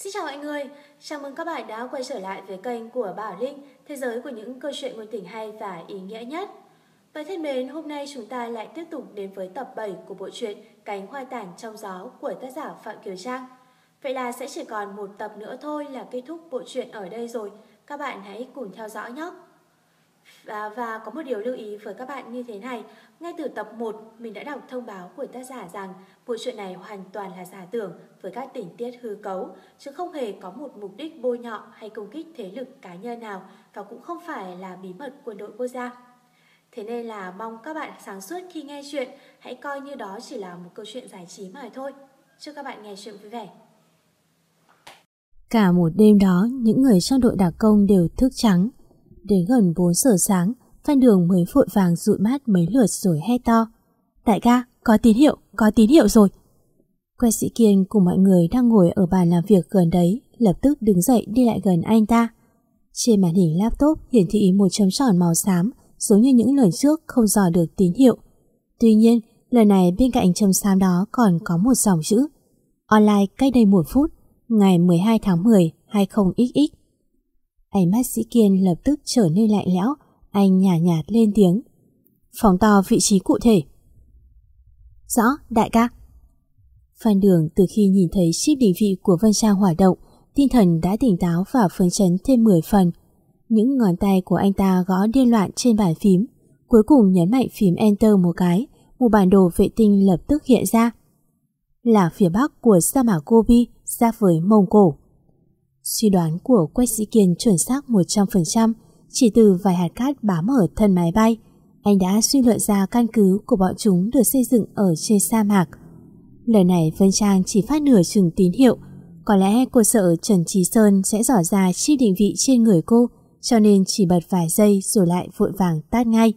Xin chào mọi người, chào mừng các bạn đã quay trở lại với kênh của Bảo Linh, thế giới của những câu chuyện ngôn tình hay và ý nghĩa nhất. Và thân mến, hôm nay chúng ta lại tiếp tục đến với tập 7 của bộ truyện Cánh hoa tản trong gió của tác giả Phạm Kiều Trang. Vậy là sẽ chỉ còn một tập nữa thôi là kết thúc bộ truyện ở đây rồi, các bạn hãy cùng theo dõi nhé. Và, và có một điều lưu ý với các bạn như thế này, ngay từ tập 1 mình đã đọc thông báo của tác giả rằng bộ truyện này hoàn toàn là giả tưởng với các tình tiết hư cấu, chứ không hề có một mục đích bôi nhọ hay công kích thế lực cá nhân nào và cũng không phải là bí mật quân đội quốc gia. Thế nên là mong các bạn sáng suốt khi nghe chuyện, hãy coi như đó chỉ là một câu chuyện giải trí mà thôi. Chúc các bạn nghe chuyện vui vẻ. Cả một đêm đó, những người trong đội đặc công đều thức trắng. Đến gần 4 giờ sáng, Phan Đường mới vội vàng dụi mắt mấy lượt rồi hét to. Đại ca, có tín hiệu, có tín hiệu rồi. que sĩ Kiên cùng mọi người đang ngồi ở bàn làm việc gần đấy, lập tức đứng dậy đi lại gần anh ta. Trên màn hình laptop hiển thị một chấm tròn màu xám, giống như những lần trước không dò được tín hiệu. Tuy nhiên, lần này bên cạnh chấm xám đó còn có một dòng chữ. Online cách đây một phút, ngày 12 tháng 10, 20XX. Ánh mắt sĩ Kiên lập tức trở nên lạnh lẽo, anh nhả nhạt, lên tiếng. Phóng to vị trí cụ thể. Rõ, đại ca. Phan Đường từ khi nhìn thấy chip định vị của Vân Trang hoạt động, tinh thần đã tỉnh táo và phấn chấn thêm 10 phần. Những ngón tay của anh ta gõ điên loạn trên bàn phím, cuối cùng nhấn mạnh phím Enter một cái, một bản đồ vệ tinh lập tức hiện ra. Là phía bắc của sa mạc Gobi giáp với Mông Cổ. Suy đoán của Quách Sĩ Kiên chuẩn xác 100%, chỉ từ vài hạt cát bám ở thân máy bay, anh đã suy luận ra căn cứ của bọn chúng được xây dựng ở trên sa mạc. Lần này Vân Trang chỉ phát nửa chừng tín hiệu, có lẽ cô sợ Trần Trí Sơn sẽ dò ra chi định vị trên người cô, cho nên chỉ bật vài giây rồi lại vội vàng tắt ngay.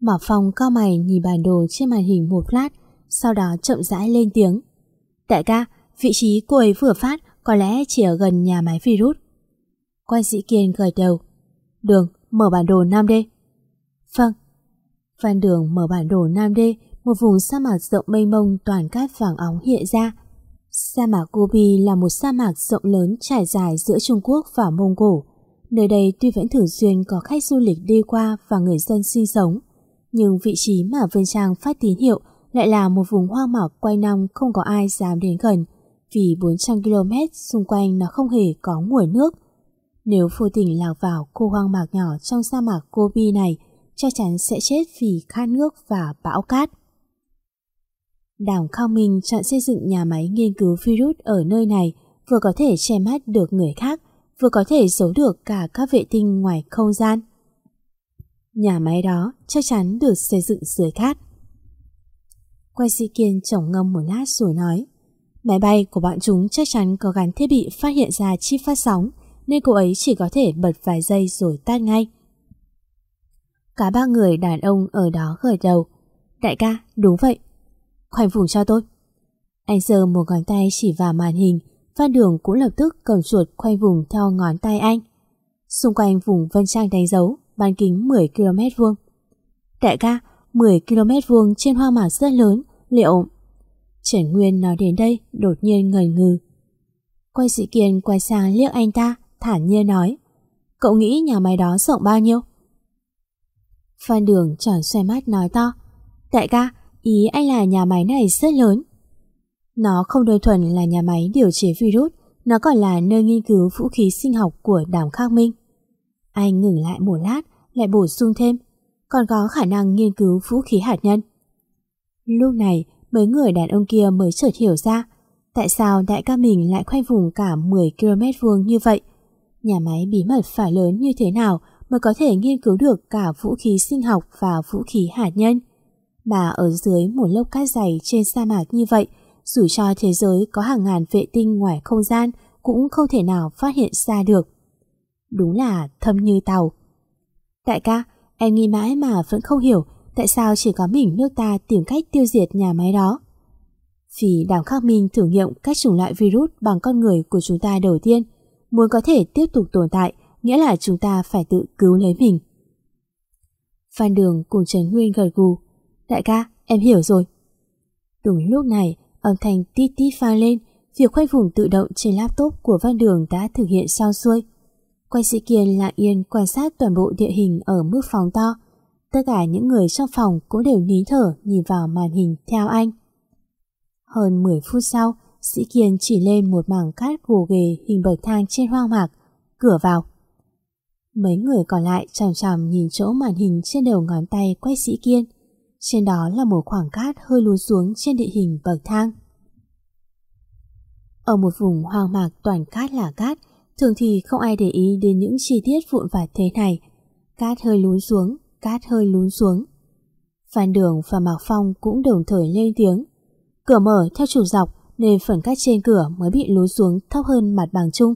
Mỏ phong cao mày nhìn bản đồ trên màn hình một lát, sau đó chậm rãi lên tiếng. Đại ca, vị trí cô ấy vừa phát có lẽ chỉ ở gần nhà máy virus. Quan sĩ Kiên gật đầu. Đường, mở bản đồ Nam D. Vâng. Phan Đường mở bản đồ Nam D, một vùng sa mạc rộng mênh mông toàn cát vàng óng hiện ra. Sa mạc Gobi là một sa mạc rộng lớn trải dài giữa Trung Quốc và Mông Cổ. Nơi đây tuy vẫn thường xuyên có khách du lịch đi qua và người dân sinh sống, nhưng vị trí mà Vân Trang phát tín hiệu lại là một vùng hoang mạc quay năm không có ai dám đến gần, vì 400 km xung quanh nó không hề có nguồn nước. Nếu vô tình lạc vào khu hoang mạc nhỏ trong sa mạc Gobi này, chắc chắn sẽ chết vì khát nước và bão cát. Đảng Khao Minh chọn xây dựng nhà máy nghiên cứu virus ở nơi này vừa có thể che mắt được người khác, vừa có thể giấu được cả các vệ tinh ngoài không gian. Nhà máy đó chắc chắn được xây dựng dưới cát. Quay sĩ kiên chồng ngâm một lát rồi nói Máy bay của bọn chúng chắc chắn có gắn thiết bị phát hiện ra chip phát sóng nên cô ấy chỉ có thể bật vài giây rồi tắt ngay. Cả ba người đàn ông ở đó gởi đầu. Đại ca, đúng vậy. Khoanh vùng cho tôi. Anh giơ một ngón tay chỉ vào màn hình, Phan Đường cũng lập tức cầm chuột khoanh vùng theo ngón tay anh. Xung quanh vùng Vân Trang đánh dấu, bán kính 10 km vuông. Đại ca, 10 km vuông trên hoa mạc rất lớn, liệu... Trần Nguyên nói đến đây đột nhiên ngần ngừ. Quay sĩ kiên quay sang liếc anh ta, thản nhiên nói Cậu nghĩ nhà máy đó rộng bao nhiêu? Phan Đường tròn xoay mắt nói to Đại ca, ý anh là nhà máy này rất lớn. Nó không đơn thuần là nhà máy điều chế virus Nó còn là nơi nghiên cứu vũ khí sinh học của đảng Khắc Minh. Anh ngừng lại một lát Lại bổ sung thêm Còn có khả năng nghiên cứu vũ khí hạt nhân. Lúc này mấy người đàn ông kia mới chợt hiểu ra Tại sao đại ca mình lại khoanh vùng cả 10 km vuông như vậy Nhà máy bí mật phải lớn như thế nào mới có thể nghiên cứu được cả vũ khí sinh học và vũ khí hạt nhân. Mà ở dưới một lớp cát dày trên sa mạc như vậy, dù cho thế giới có hàng ngàn vệ tinh ngoài không gian cũng không thể nào phát hiện ra được. Đúng là thâm như tàu. Đại ca, em nghĩ mãi mà vẫn không hiểu tại sao chỉ có mình nước ta tìm cách tiêu diệt nhà máy đó. Vì đảng Khắc Minh thử nghiệm cách chủng loại virus bằng con người của chúng ta đầu tiên, muốn có thể tiếp tục tồn tại, nghĩa là chúng ta phải tự cứu lấy mình. Phan Đường cùng Trần Nguyên gật gù. Đại ca, em hiểu rồi. Đúng lúc này, âm thanh tít tít pha lên, việc khoanh vùng tự động trên laptop của Văn Đường đã thực hiện xong xuôi. Quay sĩ Kiên lặng yên quan sát toàn bộ địa hình ở mức phòng to. Tất cả những người trong phòng cũng đều nín thở nhìn vào màn hình theo anh. Hơn 10 phút sau, Sĩ Kiên chỉ lên một mảng cát gồ ghề hình bậc thang trên hoang mạc, cửa vào. Mấy người còn lại chằm chằm nhìn chỗ màn hình trên đầu ngón tay quay Sĩ Kiên. Trên đó là một khoảng cát hơi lún xuống trên địa hình bậc thang. Ở một vùng hoang mạc toàn cát là cát, thường thì không ai để ý đến những chi tiết vụn vặt thế này. Cát hơi lún xuống, cát hơi lún xuống. Phan Đường và Mạc Phong cũng đồng thời lên tiếng. Cửa mở theo trục dọc nên phần cát trên cửa mới bị lún xuống thấp hơn mặt bằng chung.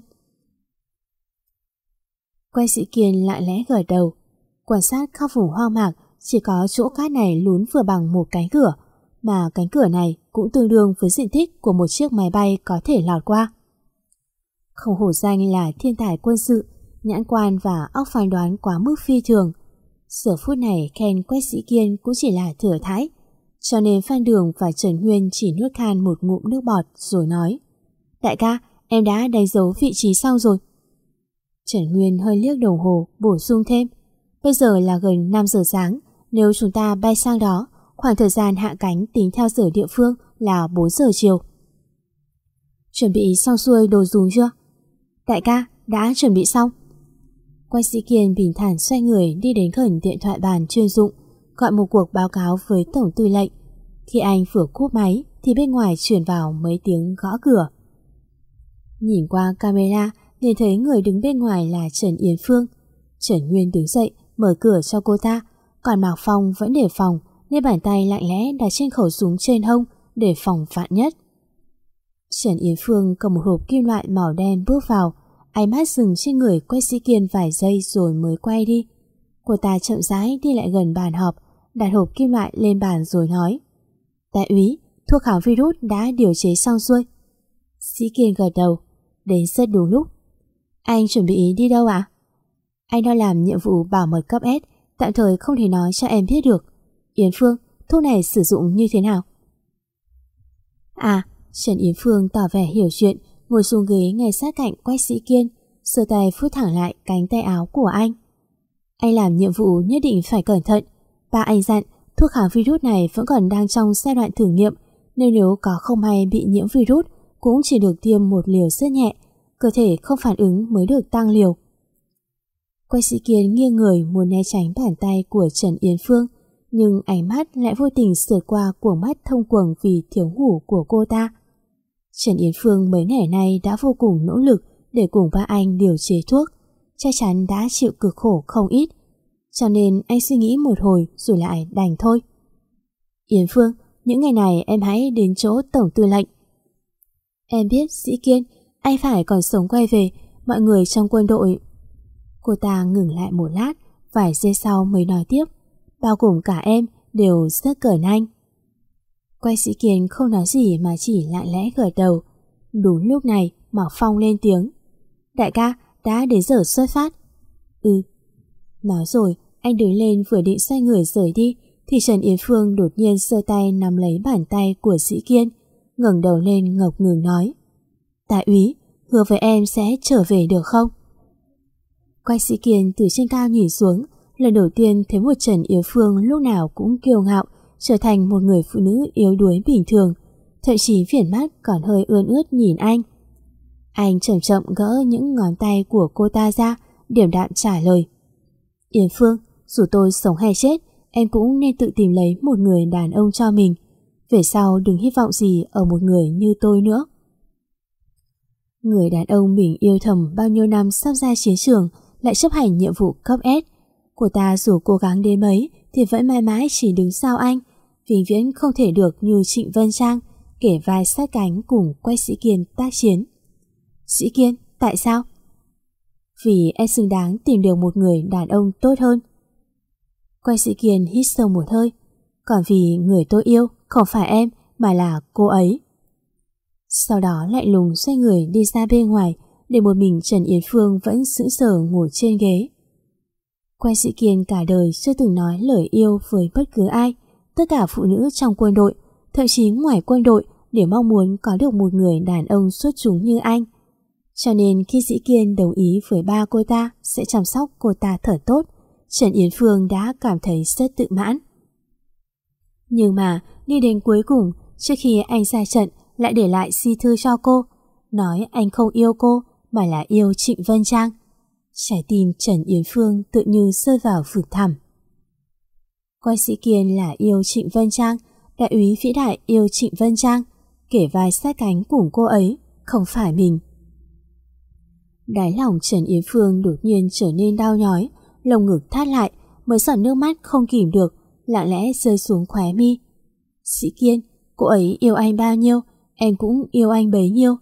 Quay sĩ Kiên lại lẽ gật đầu. Quan sát khắp vùng hoang mạc chỉ có chỗ cát này lún vừa bằng một cánh cửa mà cánh cửa này cũng tương đương với diện tích của một chiếc máy bay có thể lọt qua. Không hổ danh là thiên tài quân sự, nhãn quan và óc phán đoán quá mức phi thường. Giờ phút này khen quét sĩ kiên cũng chỉ là thừa thái, cho nên Phan Đường và Trần Nguyên chỉ nuốt khan một ngụm nước bọt rồi nói Đại ca, em đã đánh dấu vị trí sau rồi. Trần Nguyên hơi liếc đồng hồ, bổ sung thêm Bây giờ là gần 5 giờ sáng, nếu chúng ta bay sang đó, khoảng thời gian hạ cánh tính theo giờ địa phương là 4 giờ chiều. Chuẩn bị xong xuôi đồ dùng chưa? Đại ca, đã chuẩn bị xong. Quay sĩ Kiên bình thản xoay người đi đến gần điện thoại bàn chuyên dụng, gọi một cuộc báo cáo với Tổng tư lệnh. Khi anh vừa cúp máy thì bên ngoài chuyển vào mấy tiếng gõ cửa. Nhìn qua camera, nhìn thấy người đứng bên ngoài là Trần Yến Phương. Trần Nguyên đứng dậy, mở cửa cho cô ta, còn Mạc Phong vẫn để phòng nên bàn tay lạnh lẽ đặt trên khẩu súng trên hông để phòng vạn nhất. Trần Yến Phương cầm một hộp kim loại màu đen bước vào, ánh mắt dừng trên người quay sĩ kiên vài giây rồi mới quay đi. Cô ta chậm rãi đi lại gần bàn họp, đặt hộp kim loại lên bàn rồi nói Đại úy, thuốc kháng virus đã điều chế xong xuôi. Sĩ Kiên gật đầu, đến rất đúng lúc. Anh chuẩn bị đi đâu ạ? Anh đang làm nhiệm vụ bảo mật cấp S, tạm thời không thể nói cho em biết được. Yến Phương, thuốc này sử dụng như thế nào? À, Trần Yến Phương tỏ vẻ hiểu chuyện, ngồi xuống ghế ngay sát cạnh Quách Sĩ Kiên, sơ tay phút thẳng lại cánh tay áo của anh. Anh làm nhiệm vụ nhất định phải cẩn thận. Ba anh dặn, thuốc kháng virus này vẫn còn đang trong giai đoạn thử nghiệm, nên nếu có không may bị nhiễm virus, cũng chỉ được tiêm một liều rất nhẹ, cơ thể không phản ứng mới được tăng liều. Quách sĩ Kiên nghiêng người muốn né tránh bàn tay của Trần Yến Phương, nhưng ánh mắt lại vô tình sượt qua cuồng mắt thông quầng vì thiếu ngủ của cô ta. Trần Yến Phương mấy ngày nay đã vô cùng nỗ lực để cùng ba anh điều chế thuốc, chắc chắn đã chịu cực khổ không ít, cho nên anh suy nghĩ một hồi rồi lại đành thôi. Yến Phương, những ngày này em hãy đến chỗ Tổng Tư lệnh. Em biết, Sĩ Kiên, anh phải còn sống quay về, mọi người trong quân đội. Cô ta ngừng lại một lát, vài giây sau mới nói tiếp bao gồm cả em, đều rất cởi anh. Quay sĩ Kiên không nói gì mà chỉ lặng lẽ gật đầu. Đúng lúc này, Mạc Phong lên tiếng. Đại ca, đã đến giờ xuất phát. Ừ. Nói rồi, anh đứng lên vừa định xoay người rời đi, thì Trần Yến Phương đột nhiên sơ tay nắm lấy bàn tay của sĩ Kiên, ngẩng đầu lên ngọc ngừng nói. Đại úy, hứa với em sẽ trở về được không? Quay sĩ Kiên từ trên cao nhìn xuống, lần đầu tiên thấy một Trần Yến Phương lúc nào cũng kiêu ngạo, trở thành một người phụ nữ yếu đuối bình thường, thậm chí viền mắt còn hơi ươn ướt nhìn anh. Anh chậm chậm gỡ những ngón tay của cô ta ra, điểm đạm trả lời. Yến Phương, dù tôi sống hay chết, em cũng nên tự tìm lấy một người đàn ông cho mình. Về sau đừng hy vọng gì ở một người như tôi nữa. Người đàn ông mình yêu thầm bao nhiêu năm sắp ra chiến trường lại chấp hành nhiệm vụ cấp S của ta dù cố gắng đến mấy thì vẫn mãi mãi chỉ đứng sau anh, vĩnh viễn không thể được như Trịnh Vân Trang kể vai sát cánh cùng Quách Sĩ Kiên tác chiến. Sĩ Kiên, tại sao? Vì em xứng đáng tìm được một người đàn ông tốt hơn. Quay Sĩ Kiên hít sâu một hơi, còn vì người tôi yêu không phải em mà là cô ấy. Sau đó lại lùng xoay người đi ra bên ngoài để một mình Trần Yến Phương vẫn sững sờ ngồi trên ghế. Quay sĩ Kiên cả đời chưa từng nói lời yêu với bất cứ ai. Tất cả phụ nữ trong quân đội, thậm chí ngoài quân đội để mong muốn có được một người đàn ông xuất chúng như anh. Cho nên khi sĩ Kiên đồng ý với ba cô ta sẽ chăm sóc cô ta thật tốt, Trần Yến Phương đã cảm thấy rất tự mãn. Nhưng mà đi đến cuối cùng, trước khi anh ra trận lại để lại di thư cho cô, nói anh không yêu cô mà là yêu Trịnh Vân Trang. Trái tim Trần Yến Phương tự như rơi vào vực thẳm. Quay sĩ Kiên là yêu Trịnh Vân Trang, đại úy vĩ đại yêu Trịnh Vân Trang, kể vai sát cánh cùng cô ấy, không phải mình. Đáy lòng Trần Yến Phương đột nhiên trở nên đau nhói, lồng ngực thắt lại, mới giọt nước mắt không kìm được, lặng lẽ rơi xuống khóe mi. Sĩ Kiên, cô ấy yêu anh bao nhiêu, em cũng yêu anh bấy nhiêu.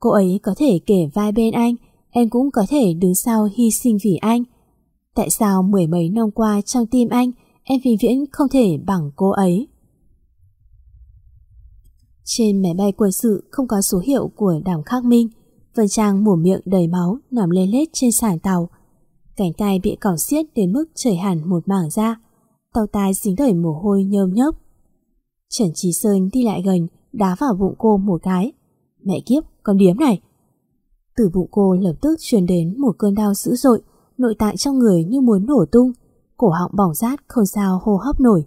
Cô ấy có thể kể vai bên anh, em cũng có thể đứng sau hy sinh vì anh. Tại sao mười mấy năm qua trong tim anh, em vĩnh viễn không thể bằng cô ấy? Trên máy bay quân sự không có số hiệu của đàm khắc minh, Vân Trang mổ miệng đầy máu nằm lê lết trên sàn tàu. Cánh tay bị cỏ xiết đến mức chảy hẳn một mảng ra. Tàu tai dính đầy mồ hôi nhơm nhớp. Trần Trí Sơn đi lại gần, đá vào bụng cô một cái. Mẹ kiếp, con điếm này. Từ bụng cô lập tức truyền đến một cơn đau dữ dội, nội tạng trong người như muốn nổ tung, cổ họng bỏng rát không sao hô hấp nổi.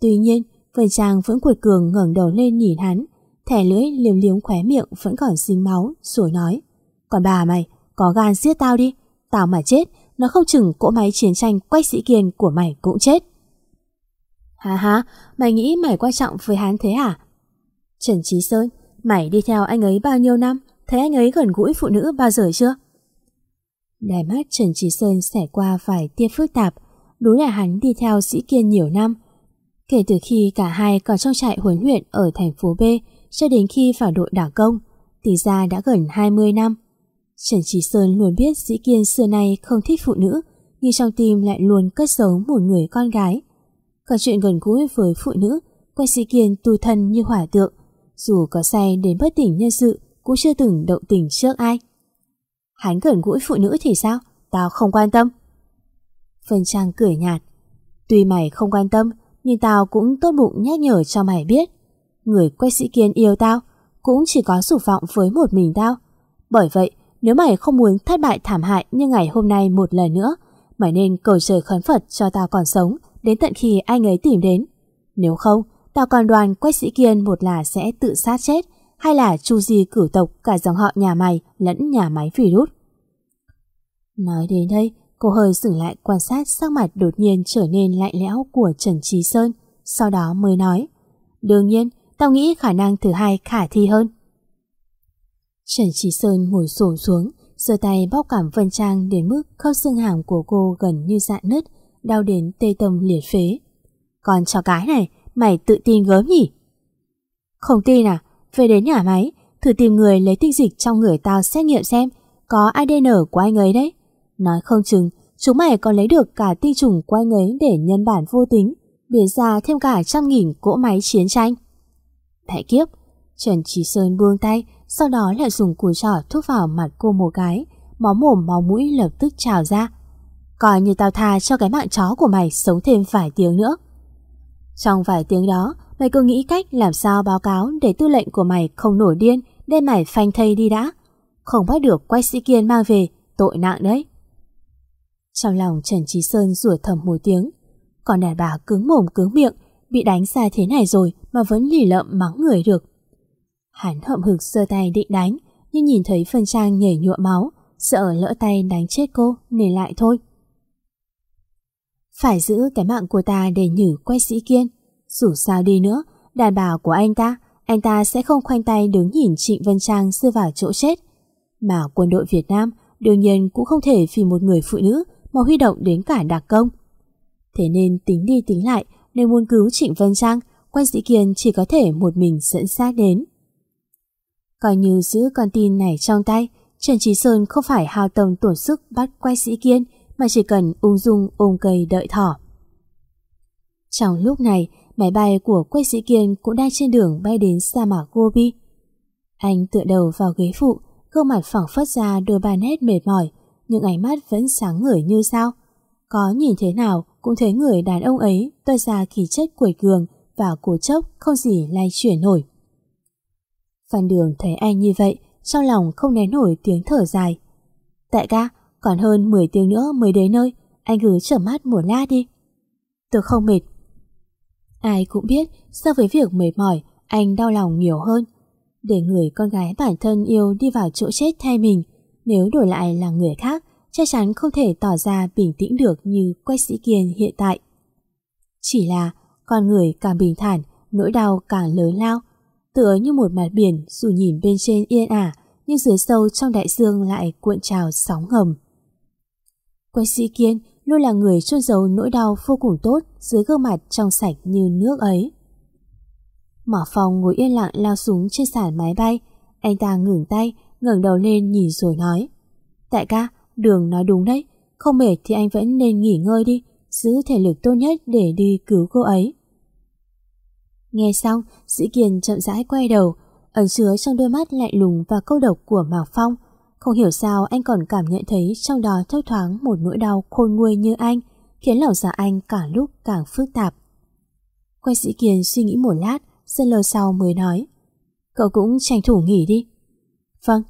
Tuy nhiên, Vân Trang vẫn cuột cường ngẩng đầu lên nhìn hắn, thẻ lưỡi liếm liếm khóe miệng vẫn còn dính máu, rồi nói Còn bà mày, có gan giết tao đi, tao mà chết, nó không chừng cỗ máy chiến tranh quách sĩ kiên của mày cũng chết. Hà hà, mày nghĩ mày quan trọng với hắn thế hả? Trần Trí Sơn, mày đi theo anh ấy bao nhiêu năm, thấy anh ấy gần gũi phụ nữ bao giờ chưa? Đài mắt Trần Trí Sơn xẻ qua vài tia phức tạp, đúng là hắn đi theo sĩ kiên nhiều năm. Kể từ khi cả hai còn trong trại huấn luyện ở thành phố B cho đến khi vào đội đảng công, tỷ ra đã gần 20 năm. Trần Trí Sơn luôn biết Dĩ Kiên xưa nay không thích phụ nữ, nhưng trong tim lại luôn cất giấu một người con gái. Còn chuyện gần gũi với phụ nữ, quay Dĩ Kiên tu thân như hỏa tượng, dù có say đến bất tỉnh nhân sự cũng chưa từng động tình trước ai. Hắn gần gũi phụ nữ thì sao? Tao không quan tâm. Vân Trang cười nhạt. Tuy mày không quan tâm, nhưng tao cũng tốt bụng nhắc nhở cho mày biết. Người quách sĩ kiên yêu tao, cũng chỉ có dục vọng với một mình tao. Bởi vậy, nếu mày không muốn thất bại thảm hại như ngày hôm nay một lần nữa, mày nên cầu trời khấn Phật cho tao còn sống đến tận khi anh ấy tìm đến. Nếu không, tao còn đoàn quách sĩ kiên một là sẽ tự sát chết, hay là chu di cửu tộc cả dòng họ nhà mày lẫn nhà máy virus. Nói đến đây, cô hơi dừng lại quan sát sắc mặt đột nhiên trở nên lạnh lẽo của Trần Trí Sơn, sau đó mới nói. Đương nhiên, tao nghĩ khả năng thứ hai khả thi hơn. Trần Trí Sơn ngồi xổm xuống, giơ tay bóc cảm Vân Trang đến mức khớp xương hàm của cô gần như dạn nứt, đau đến tê tâm liệt phế. Còn cho cái này, mày tự tin gớm nhỉ? Không tin à? Về đến nhà máy, thử tìm người lấy tinh dịch trong người tao xét nghiệm xem có ADN của anh ấy đấy. Nói không chừng, chúng mày còn lấy được cả tinh trùng của anh ấy để nhân bản vô tính, biến ra thêm cả trăm nghìn cỗ máy chiến tranh. Mẹ kiếp, Trần Trí Sơn buông tay, sau đó lại dùng cùi trỏ thúc vào mặt cô một cái, máu mồm máu mũi lập tức trào ra. Coi như tao tha cho cái mạng chó của mày sống thêm vài tiếng nữa. Trong vài tiếng đó, mày cứ nghĩ cách làm sao báo cáo để tư lệnh của mày không nổi điên, đem mày phanh thây đi đã. Không bắt được quay sĩ kiên mang về, tội nặng đấy. Trong lòng Trần Trí Sơn rủa thầm một tiếng, còn đàn bà cứng mồm cứng miệng, bị đánh xa thế này rồi mà vẫn lì lợm mắng người được. Hắn hậm hực giơ tay định đánh, nhưng nhìn thấy phân trang nhảy nhụa máu, sợ lỡ tay đánh chết cô nên lại thôi. Phải giữ cái mạng của ta để nhử quét sĩ kiên. Dù sao đi nữa, đàn bà của anh ta, anh ta sẽ không khoanh tay đứng nhìn Trịnh Vân Trang rơi vào chỗ chết. Mà quân đội Việt Nam đương nhiên cũng không thể vì một người phụ nữ mà huy động đến cả đặc công. Thế nên tính đi tính lại, nếu muốn cứu Trịnh Vân Trang, quan sĩ Kiên chỉ có thể một mình dẫn xác đến. Coi như giữ con tin này trong tay, Trần Trí Sơn không phải hao tâm tổn sức bắt quay sĩ Kiên, mà chỉ cần ung dung ôm cây đợi thỏ. Trong lúc này, máy bay của quay sĩ Kiên cũng đang trên đường bay đến sa mạc Gobi. Anh tựa đầu vào ghế phụ, gương mặt phẳng phất ra đôi ba nét mệt mỏi, nhưng ánh mắt vẫn sáng ngời như sao. Có nhìn thế nào cũng thấy người đàn ông ấy toa ra khí chất quẩy cường và cố chốc không gì lay chuyển nổi. Phan Đường thấy anh như vậy, trong lòng không nén nổi tiếng thở dài. Tại ca, còn hơn 10 tiếng nữa mới đến nơi, anh cứ trở mắt một lát đi. Tôi không mệt. Ai cũng biết, so với việc mệt mỏi, anh đau lòng nhiều hơn. Để người con gái bản thân yêu đi vào chỗ chết thay mình, nếu đổi lại là người khác, chắc chắn không thể tỏ ra bình tĩnh được như Quách Sĩ Kiên hiện tại. Chỉ là con người càng bình thản, nỗi đau càng lớn lao, tựa như một mặt biển dù nhìn bên trên yên ả, nhưng dưới sâu trong đại dương lại cuộn trào sóng ngầm. Quách Sĩ Kiên luôn là người chôn giấu nỗi đau vô cùng tốt dưới gương mặt trong sạch như nước ấy. Mỏ phòng ngồi yên lặng lao xuống trên sàn máy bay, anh ta ngừng tay, ngẩng đầu lên nhìn rồi nói. Đại ca, Đường nói đúng đấy, không mệt thì anh vẫn nên nghỉ ngơi đi, giữ thể lực tốt nhất để đi cứu cô ấy. Nghe xong, Sĩ Kiên chậm rãi quay đầu, ẩn chứa trong đôi mắt lạnh lùng và câu độc của Mạc Phong. Không hiểu sao anh còn cảm nhận thấy trong đó thấp thoáng một nỗi đau khôn nguôi như anh, khiến lòng già anh càng lúc càng phức tạp. Quay Sĩ Kiên suy nghĩ một lát, dân lờ sau mới nói. Cậu cũng tranh thủ nghỉ đi. Vâng.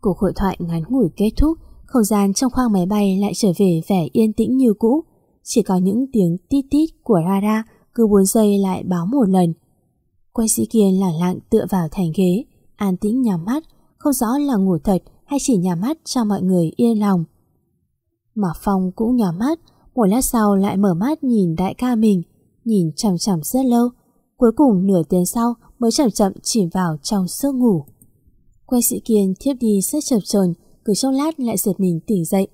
Cuộc hội thoại ngắn ngủi kết thúc, không gian trong khoang máy bay lại trở về vẻ yên tĩnh như cũ. Chỉ có những tiếng tít tít của radar cứ 4 giây lại báo một lần. Quay sĩ kiên lặng lặng tựa vào thành ghế, an tĩnh nhắm mắt, không rõ là ngủ thật hay chỉ nhắm mắt cho mọi người yên lòng. Mà Phong cũng nhắm mắt, một lát sau lại mở mắt nhìn đại ca mình, nhìn chằm chằm rất lâu. Cuối cùng nửa tiếng sau mới chậm chậm chìm vào trong giấc ngủ. Quay sĩ kiên thiếp đi rất chập chờn, cứ trong lát lại giật mình tỉnh dậy.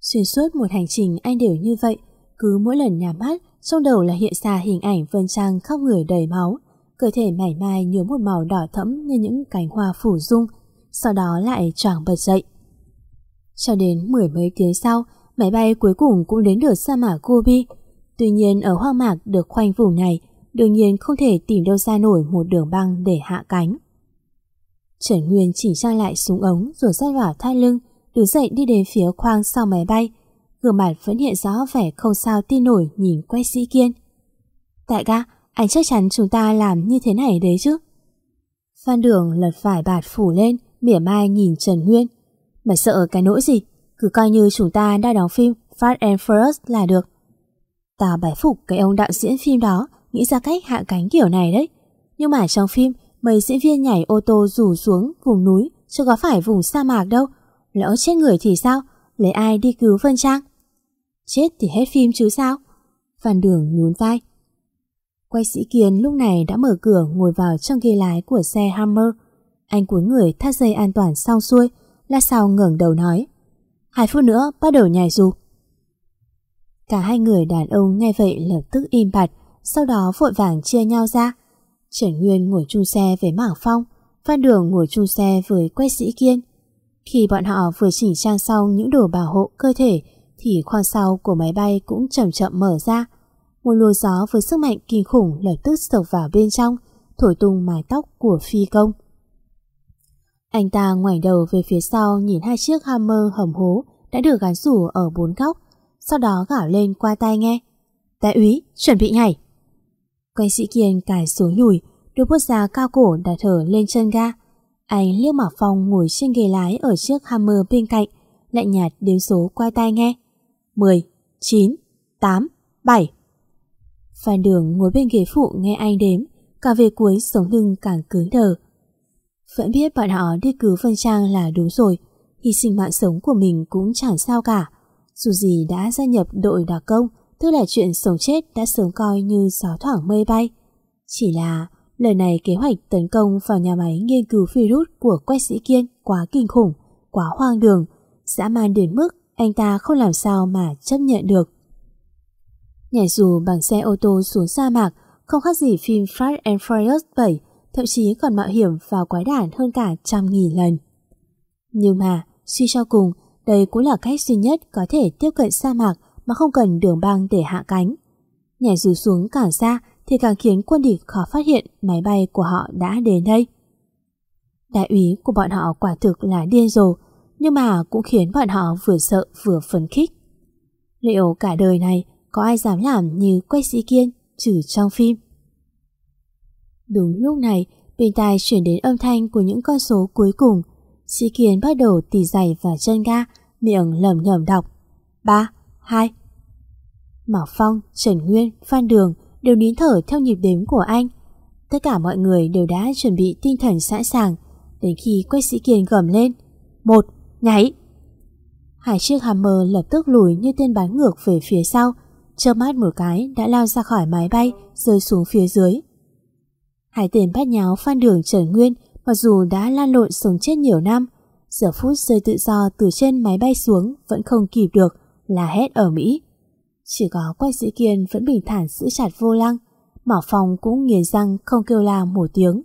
Xuyên suốt một hành trình anh đều như vậy, cứ mỗi lần nhắm mắt, trong đầu là hiện ra hình ảnh Vân Trang khóc người đầy máu, cơ thể mảy mai nhuốm một màu đỏ thẫm như những cánh hoa phủ dung, sau đó lại choàng bật dậy. Cho đến mười mấy tiếng sau, máy bay cuối cùng cũng đến được sa mạc Gobi. Tuy nhiên ở hoang mạc được khoanh vùng này, đương nhiên không thể tìm đâu ra nổi một đường băng để hạ cánh. Trần Nguyên chỉnh trang lại súng ống rồi sát vào thai lưng, đứng dậy đi đến phía khoang sau máy bay. Gương mặt vẫn hiện rõ vẻ không sao tin nổi nhìn quay sĩ kiên. Đại ca, anh chắc chắn chúng ta làm như thế này đấy chứ. Phan Đường lật vải bạt phủ lên, mỉa mai nhìn Trần Nguyên. Mày sợ cái nỗi gì? Cứ coi như chúng ta đã đóng phim Fast and Furious là được. Tao bái phục cái ông đạo diễn phim đó nghĩ ra cách hạ cánh kiểu này đấy. Nhưng mà trong phim, mấy diễn viên nhảy ô tô rủ xuống vùng núi chứ có phải vùng sa mạc đâu. Lỡ chết người thì sao? Lấy ai đi cứu Vân Trang? Chết thì hết phim chứ sao? Phan Đường nhún vai. Quay sĩ Kiên lúc này đã mở cửa ngồi vào trong ghế lái của xe Hammer. Anh cúi người thắt dây an toàn xong xuôi, La sau ngẩng đầu nói. Hai phút nữa bắt đầu nhảy dù. Cả hai người đàn ông nghe vậy lập tức im bặt, sau đó vội vàng chia nhau ra. Trần Nguyên ngồi chung xe với Mảng Phong, Phan Đường ngồi chung xe với Quách Sĩ Kiên. Khi bọn họ vừa chỉnh trang xong những đồ bảo hộ cơ thể thì khoang sau của máy bay cũng chậm chậm mở ra. Một luồng gió với sức mạnh kinh khủng lập tức sộc vào bên trong, thổi tung mái tóc của phi công. Anh ta ngoảnh đầu về phía sau nhìn hai chiếc hammer hầm hố đã được gắn rủ ở bốn góc, sau đó gảo lên qua tai nghe. Đại úy, chuẩn bị nhảy. Quay sĩ kiên cài xuống nhùi, đôi bút ra cao cổ đặt thở lên chân ga. Anh liếc Mạc Phong ngồi trên ghế lái ở chiếc hammer bên cạnh, lạnh nhạt đếm số qua tai nghe. 10, 9, 8, 7. Phan Đường ngồi bên ghế phụ nghe anh đếm, cả về cuối sống lưng càng cứng đờ. Vẫn biết bọn họ đi cứu Vân Trang là đúng rồi, hy sinh mạng sống của mình cũng chẳng sao cả. Dù gì đã gia nhập đội đặc công, tức là chuyện sống chết đã sớm coi như gió thoảng mây bay. Chỉ là lần này kế hoạch tấn công vào nhà máy nghiên cứu virus của Quách Sĩ Kiên quá kinh khủng, quá hoang đường, dã man đến mức anh ta không làm sao mà chấp nhận được. Nhảy dù bằng xe ô tô xuống sa mạc không khác gì phim Fast and Furious 7, thậm chí còn mạo hiểm vào quái đản hơn cả trăm nghìn lần. Nhưng mà, suy cho cùng, đây cũng là cách duy nhất có thể tiếp cận sa mạc mà không cần đường băng để hạ cánh. Nhảy dù xuống càng xa thì càng khiến quân địch khó phát hiện máy bay của họ đã đến đây. Đại úy của bọn họ quả thực là điên rồ, nhưng mà cũng khiến bọn họ vừa sợ vừa phấn khích. Liệu cả đời này có ai dám làm như Quách Sĩ Kiên trừ trong phim? Đúng lúc này, Bên tai chuyển đến âm thanh của những con số cuối cùng. Sĩ Kiên bắt đầu tỉ giày và chân ga, miệng lầm nhầm đọc. 3, 2. Mạc Phong, Trần Nguyên, Phan Đường đều nín thở theo nhịp đếm của anh. Tất cả mọi người đều đã chuẩn bị tinh thần sẵn sàng, đến khi quách sĩ Kiên gầm lên. Một, nhảy! Hai chiếc Hammer lập tức lùi như tên bắn ngược về phía sau, chớp mắt một cái đã lao ra khỏi máy bay, rơi xuống phía dưới. Hai tên bắt nháo Phan Đường Trần Nguyên mặc dù đã lan lộn sống chết nhiều năm, giờ phút rơi tự do từ trên máy bay xuống vẫn không kịp được là hét ở Mỹ. Chỉ có quách sĩ kiên vẫn bình thản giữ chặt vô lăng, Mỏ phòng cũng nghiền răng không kêu la một tiếng.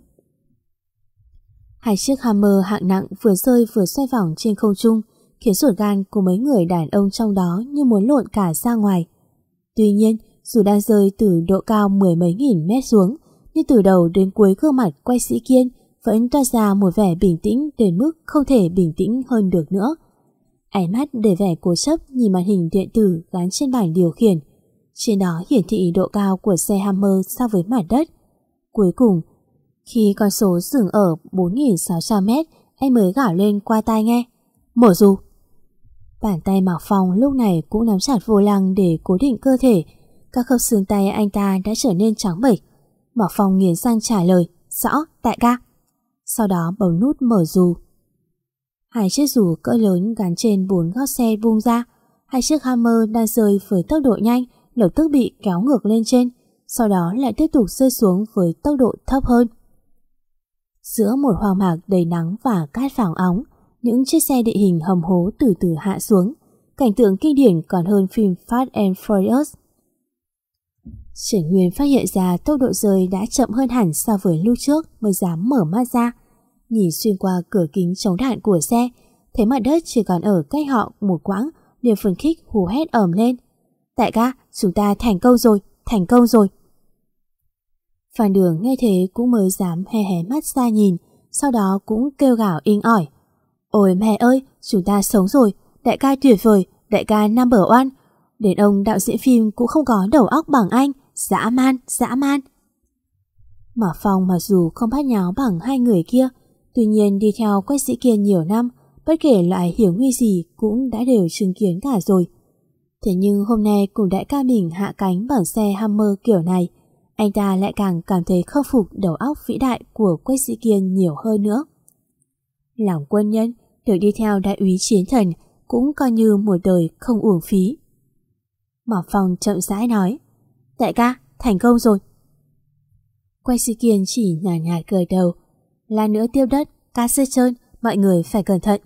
Hai chiếc hammer hạng nặng vừa rơi vừa xoay vòng trên không trung, khiến ruột gan của mấy người đàn ông trong đó như muốn lộn cả ra ngoài. Tuy nhiên, dù đang rơi từ độ cao mười mấy nghìn mét xuống, nhưng từ đầu đến cuối gương mặt quay sĩ kiên vẫn toa ra một vẻ bình tĩnh đến mức không thể bình tĩnh hơn được nữa. Ánh mắt để vẻ cố chấp nhìn màn hình điện tử gắn trên bảng điều khiển. Trên đó hiển thị độ cao của xe Hammer so với mặt đất. Cuối cùng, khi con số dừng ở 4.600 mét, anh mới gảo lên qua tai nghe. Mở dù. Bàn tay Mạc Phong lúc này cũng nắm chặt vô lăng để cố định cơ thể. Các khớp xương tay anh ta đã trở nên trắng bệch. Mạc Phong nghiến răng trả lời. Rõ, tại ca. Sau đó bấm nút mở dù. Hai chiếc dù cỡ lớn gắn trên bốn gót xe bung ra. Hai chiếc hammer đang rơi với tốc độ nhanh lập tức bị kéo ngược lên trên, sau đó lại tiếp tục rơi xuống với tốc độ thấp hơn. Giữa một hoang mạc đầy nắng và cát vàng óng, những chiếc xe địa hình hầm hố từ từ hạ xuống, cảnh tượng kinh điển còn hơn phim Fast and Furious. Trần Nguyên phát hiện ra tốc độ rơi đã chậm hơn hẳn so với lúc trước mới dám mở mắt ra. Nhìn xuyên qua cửa kính chống đạn của xe, thấy mặt đất chỉ còn ở cách họ một quãng, liền phấn khích hù hét ẩm lên. Đại ca, chúng ta thành công rồi, thành công rồi. Phan Đường nghe thế cũng mới dám hé hé mắt ra nhìn, sau đó cũng kêu gào inh ỏi. Ôi mẹ ơi, chúng ta sống rồi, đại ca tuyệt vời, đại ca number one. Đến ông đạo diễn phim cũng không có đầu óc bằng anh, dã man, dã man. Mở phòng mặc dù không bắt nháo bằng hai người kia, tuy nhiên đi theo quách sĩ kiên nhiều năm, bất kể loại hiểu nguy gì cũng đã đều chứng kiến cả rồi. Thế nhưng hôm nay cùng đại ca mình hạ cánh bằng xe Hammer kiểu này, anh ta lại càng cảm thấy khâm phục đầu óc vĩ đại của Quách Sĩ Kiên nhiều hơn nữa. Lòng quân nhân được đi theo đại úy chiến thần cũng coi như một đời không uổng phí. Mỏ phòng chậm rãi nói, đại ca, thành công rồi. Quách Sĩ Kiên chỉ nhả nhạt cười đầu, là nữa tiêu đất, ca sơ trơn, mọi người phải cẩn thận.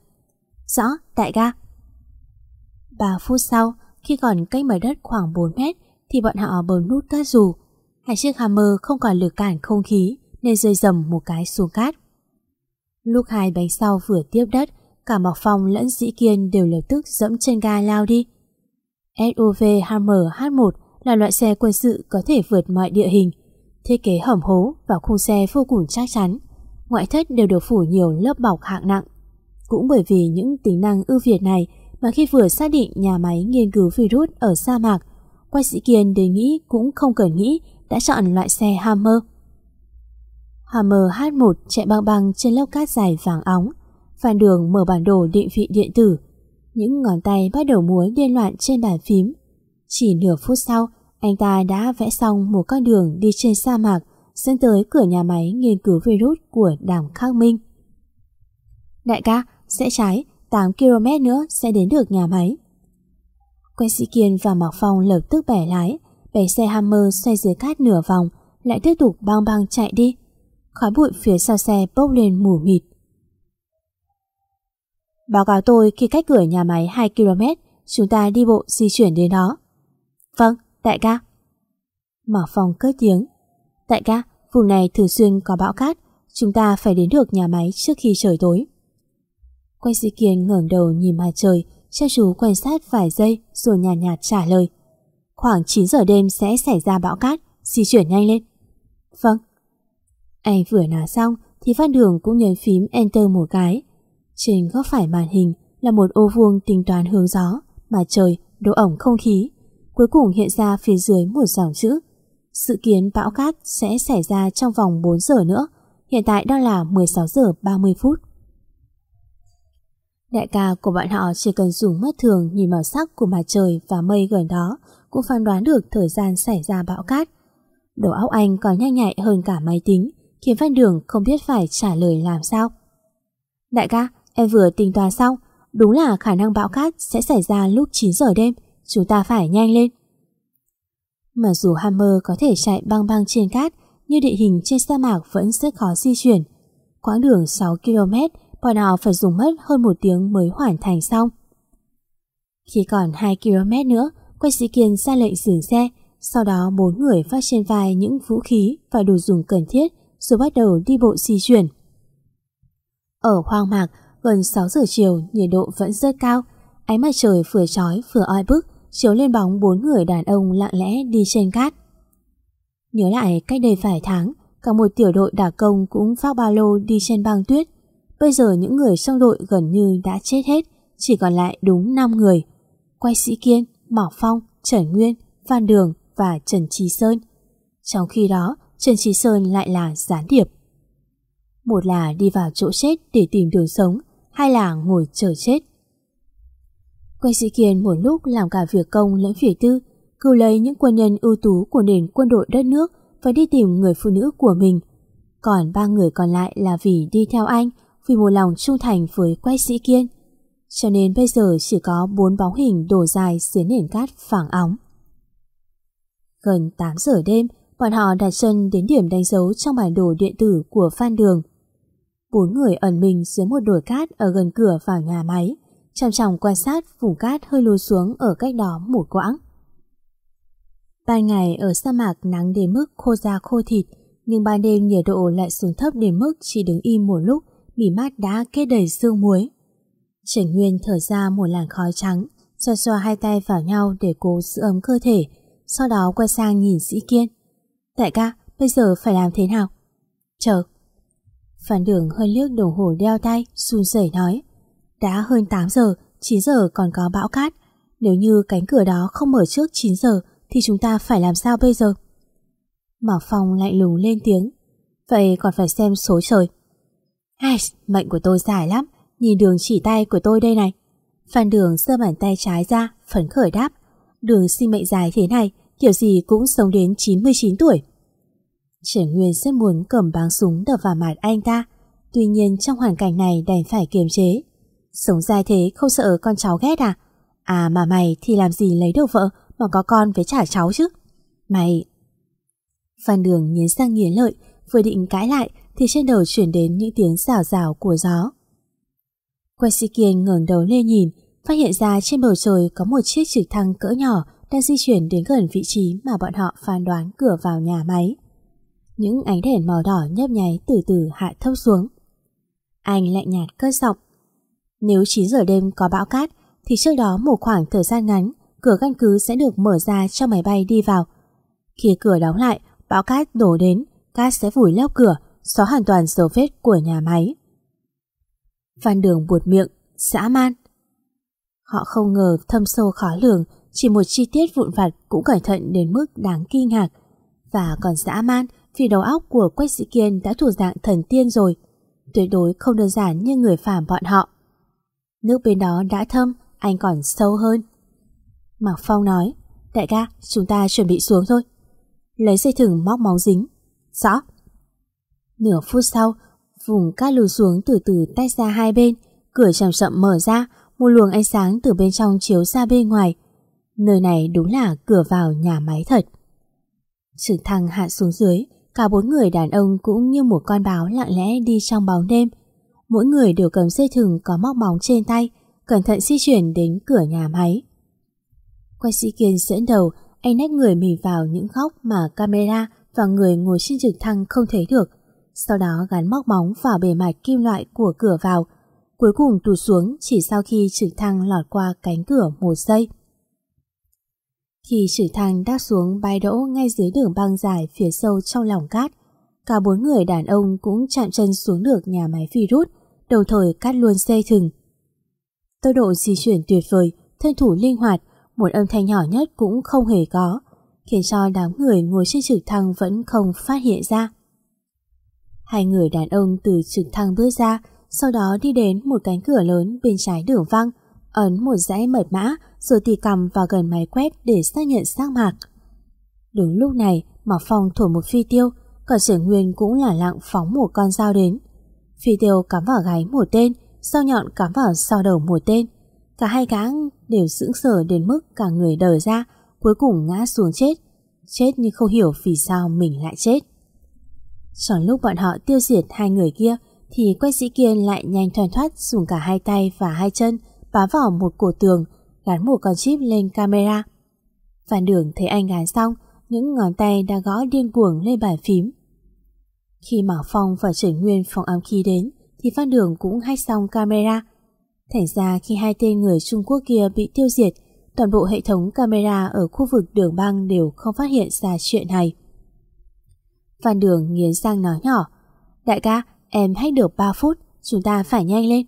Rõ, đại ca. Ba phút sau, khi còn cách mặt đất khoảng 4 mét thì bọn họ bấm nút cát dù. Hai chiếc hammer không còn lực cản không khí nên rơi dầm một cái xuống cát. Lúc hai bánh sau vừa tiếp đất, cả Mọc Phong lẫn Dĩ Kiên đều lập tức dẫm chân ga lao đi. SUV Hammer H1 là loại xe quân sự có thể vượt mọi địa hình, thiết kế hầm hố và khung xe vô cùng chắc chắn. Ngoại thất đều được phủ nhiều lớp bọc hạng nặng. Cũng bởi vì những tính năng ưu việt này mà khi vừa xác định nhà máy nghiên cứu virus ở sa mạc, quay sĩ Kiên đề nghĩ cũng không cần nghĩ đã chọn loại xe Hammer. Hammer H1 chạy băng băng trên lớp cát dài vàng óng, Phan Đường mở bản đồ định vị điện tử. Những ngón tay bắt đầu múa điên loạn trên bàn phím. Chỉ nửa phút sau, anh ta đã vẽ xong một con đường đi trên sa mạc dẫn tới cửa nhà máy nghiên cứu virus của Đàm Khắc Minh. Đại ca, sẽ trái, 8 km nữa sẽ đến được nhà máy. Quen sĩ Kiên và Mạc Phong lập tức bẻ lái, bé xe Hammer xoay dưới cát nửa vòng, lại tiếp tục băng băng chạy đi. Khói bụi phía sau xe bốc lên mù mịt. Báo cáo tôi khi cách cửa nhà máy 2 km, chúng ta đi bộ di chuyển đến đó. Vâng, đại ca. mở phòng cất tiếng. Đại ca, vùng này thường xuyên có bão cát, chúng ta phải đến được nhà máy trước khi trời tối. Quay Di Kiên ngẩng đầu nhìn mặt trời, cha chú quan sát vài giây rồi nhàn nhạt, nhạt trả lời. Khoảng 9 giờ đêm sẽ xảy ra bão cát, di chuyển nhanh lên. Vâng. Anh vừa nói xong thì văn đường cũng nhấn phím Enter một cái. Trên góc phải màn hình là một ô vuông tính toán hướng gió, mặt trời, độ ẩm không khí. Cuối cùng hiện ra phía dưới một dòng chữ. Sự kiến bão cát sẽ xảy ra trong vòng 4 giờ nữa, Hiện tại đang là 16 giờ 30 phút. Đại ca của bọn họ chỉ cần dùng mắt thường nhìn màu sắc của mặt trời và mây gần đó cũng phán đoán được thời gian xảy ra bão cát. Đầu óc anh còn nhanh nhạy hơn cả máy tính, khiến Văn Đường không biết phải trả lời làm sao. Đại ca, em vừa tính toán xong, đúng là khả năng bão cát sẽ xảy ra lúc 9 giờ đêm, chúng ta phải nhanh lên. Mặc dù Hammer có thể chạy băng băng trên cát, nhưng địa hình trên sa mạc vẫn rất khó di chuyển. Quãng đường 6 km, bọn họ phải dùng mất hơn một tiếng mới hoàn thành xong. Khi còn 2 km nữa, quay sĩ kiên ra lệnh dừng xe, sau đó bốn người phát trên vai những vũ khí và đồ dùng cần thiết rồi bắt đầu đi bộ di chuyển. Ở hoang mạc, gần 6 giờ chiều, nhiệt độ vẫn rất cao. Ánh mặt trời vừa chói vừa oi bức, chiếu lên bóng bốn người đàn ông lặng lẽ đi trên cát. Nhớ lại cách đây vài tháng, cả một tiểu đội đả công cũng phát ba lô đi trên băng tuyết. Bây giờ những người trong đội gần như đã chết hết, chỉ còn lại đúng 5 người. Quay sĩ Kiên, Mỏ Phong, Trần Nguyên, Phan Đường và Trần Trí Sơn. Trong khi đó, Trần Trí Sơn lại là gián điệp. Một là đi vào chỗ chết để tìm đường sống, hai là ngồi chờ chết. Quay sĩ Kiên một lúc làm cả việc công lẫn việc tư, cứu lấy những quân nhân ưu tú của nền quân đội đất nước và đi tìm người phụ nữ của mình. Còn ba người còn lại là vì đi theo anh, vì một lòng trung thành với quay sĩ Kiên. Cho nên bây giờ chỉ có bốn bóng hình đổ dài dưới nền cát phẳng óng. Gần 8 giờ đêm, bọn họ đặt chân đến điểm đánh dấu trong bản đồ điện tử của Phan Đường. Bốn người ẩn mình dưới một đồi cát ở gần cửa vào nhà máy, chăm chòng quan sát vùng cát hơi lùi xuống ở cách đó một quãng. Ban ngày ở sa mạc nắng đến mức khô da khô thịt, nhưng ban đêm nhiệt độ lại xuống thấp đến mức chỉ đứng im một lúc, mỉ mát đã kết đầy sương muối. Trần Nguyên thở ra một làn khói trắng, xoa xoa hai tay vào nhau để cố giữ ấm cơ thể, sau đó quay sang nhìn sĩ kiên. Đại ca, bây giờ phải làm thế nào? Chờ. Phản đường hơi liếc đồng hồ đeo tay, run rẩy nói. Đã hơn 8 giờ, 9 giờ còn có bão cát. Nếu như cánh cửa đó không mở trước 9 giờ, thì chúng ta phải làm sao bây giờ? Mỏ Phong lạnh lùng lên tiếng. Vậy còn phải xem số trời. Ai, mệnh của tôi dài lắm, nhìn đường chỉ tay của tôi đây này. Phan đường giơ bàn tay trái ra, phấn khởi đáp. Đường sinh mệnh dài thế này, kiểu gì cũng sống đến 99 tuổi. Trần Nguyên rất muốn cầm báng súng đập vào mặt anh ta, tuy nhiên trong hoàn cảnh này đành phải kiềm chế. Sống dài thế không sợ con cháu ghét à? À mà mày thì làm gì lấy được vợ mà có con với trả cháu chứ? Mày... Phan Đường nghiến sang nghiến lợi, vừa định cãi lại thì trên đầu chuyển đến những tiếng rào rào của gió. Quay sĩ kiên ngẩng đầu lên nhìn, phát hiện ra trên bầu trời có một chiếc trực thăng cỡ nhỏ đang di chuyển đến gần vị trí mà bọn họ phán đoán cửa vào nhà máy. Những ánh đèn màu đỏ nhấp nháy từ từ hạ thấp xuống. Anh lạnh nhạt cất giọng. Nếu 9 giờ đêm có bão cát, thì trước đó một khoảng thời gian ngắn, cửa căn cứ sẽ được mở ra cho máy bay đi vào. Khi cửa đóng lại, bão cát đổ đến, cát sẽ vùi lấp cửa, xóa hoàn toàn dấu vết của nhà máy. Phan Đường buột miệng, dã man. Họ không ngờ thâm sâu khó lường, chỉ một chi tiết vụn vặt cũng cẩn thận đến mức đáng kinh ngạc. Và còn dã man vì đầu óc của Quách Sĩ Kiên đã thuộc dạng thần tiên rồi. Tuyệt đối không đơn giản như người phàm bọn họ. Nước bên đó đã thâm, anh còn sâu hơn. Mạc Phong nói, đại ca, chúng ta chuẩn bị xuống thôi. Lấy dây thừng móc máu dính. Rõ. Nửa phút sau, vùng cát lùi xuống từ từ tách ra hai bên, cửa chậm chậm mở ra, một luồng ánh sáng từ bên trong chiếu ra bên ngoài. Nơi này đúng là cửa vào nhà máy thật. Trực thăng hạ xuống dưới, cả bốn người đàn ông cũng như một con báo lặng lẽ đi trong bóng đêm. Mỗi người đều cầm dây thừng có móc bóng trên tay, cẩn thận di chuyển đến cửa nhà máy. Quay sĩ Kiên dẫn đầu, anh nét người mình vào những góc mà camera và người ngồi trên trực thăng không thấy được. Sau đó gắn móc móng vào bề mặt kim loại của cửa vào, cuối cùng tụt xuống chỉ sau khi trực thăng lọt qua cánh cửa một giây. Khi trực thăng đáp xuống bay đỗ ngay dưới đường băng dài phía sâu trong lòng cát, cả bốn người đàn ông cũng chạm chân xuống được nhà máy virus, đầu thời cắt luôn dây thừng. Tốc độ di chuyển tuyệt vời, thân thủ linh hoạt, một âm thanh nhỏ nhất cũng không hề có, khiến cho đám người ngồi trên trực thăng vẫn không phát hiện ra. Hai người đàn ông từ trực thăng bước ra, sau đó đi đến một cánh cửa lớn bên trái đường văng, ấn một dãy mật mã rồi tì cầm vào gần máy quét để xác nhận xác mạc. Đúng lúc này, Mạc Phong thổi một phi tiêu, cả trưởng nguyên cũng là lặng phóng một con dao đến. Phi tiêu cắm vào gáy một tên, dao nhọn cắm vào sau đầu một tên. Cả hai gã đều sững sờ đến mức cả người đờ ra, cuối cùng ngã xuống chết. Chết nhưng không hiểu vì sao mình lại chết. Trong lúc bọn họ tiêu diệt hai người kia, thì quay sĩ kiên lại nhanh thoăn thoát dùng cả hai tay và hai chân bám vào một cổ tường, gắn một con chip lên camera. Phan Đường thấy anh gắn xong, những ngón tay đã gõ điên cuồng lên bàn phím. Khi Mạo Phong và Trần Nguyên phòng ám khí đến, thì Phan Đường cũng hack xong camera. Thành ra khi hai tên người Trung Quốc kia bị tiêu diệt, toàn bộ hệ thống camera ở khu vực đường băng đều không phát hiện ra chuyện này. Phan Đường nghiến răng nói nhỏ, Đại ca, em hãy được 3 phút, chúng ta phải nhanh lên.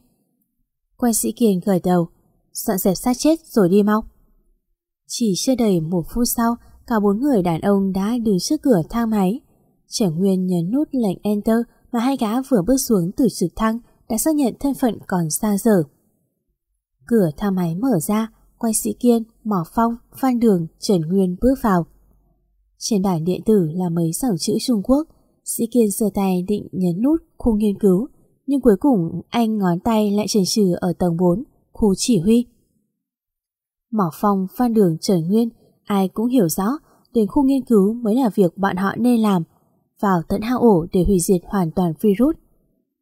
Quan sĩ Kiền gật đầu, dọn dẹp xác chết rồi đi mau. Chỉ chưa đầy một phút sau, cả bốn người đàn ông đã đứng trước cửa thang máy. Trẻ Nguyên nhấn nút lệnh Enter mà hai gã vừa bước xuống từ trực thăng đã xác nhận thân phận còn xa dở. Cửa thang máy mở ra, quay sĩ Kiên, Mỏ Phong, Phan Đường, Trần Nguyên bước vào. Trên bảng điện tử là mấy dòng chữ Trung Quốc, sĩ Kiên giơ tay định nhấn nút khu nghiên cứu, nhưng cuối cùng anh ngón tay lại chần chừ ở tầng 4, khu chỉ huy. Mỏ Phong, Phan Đường, Trần Nguyên, ai cũng hiểu rõ đến khu nghiên cứu mới là việc bọn họ nên làm, vào tận hang ổ để hủy diệt hoàn toàn virus.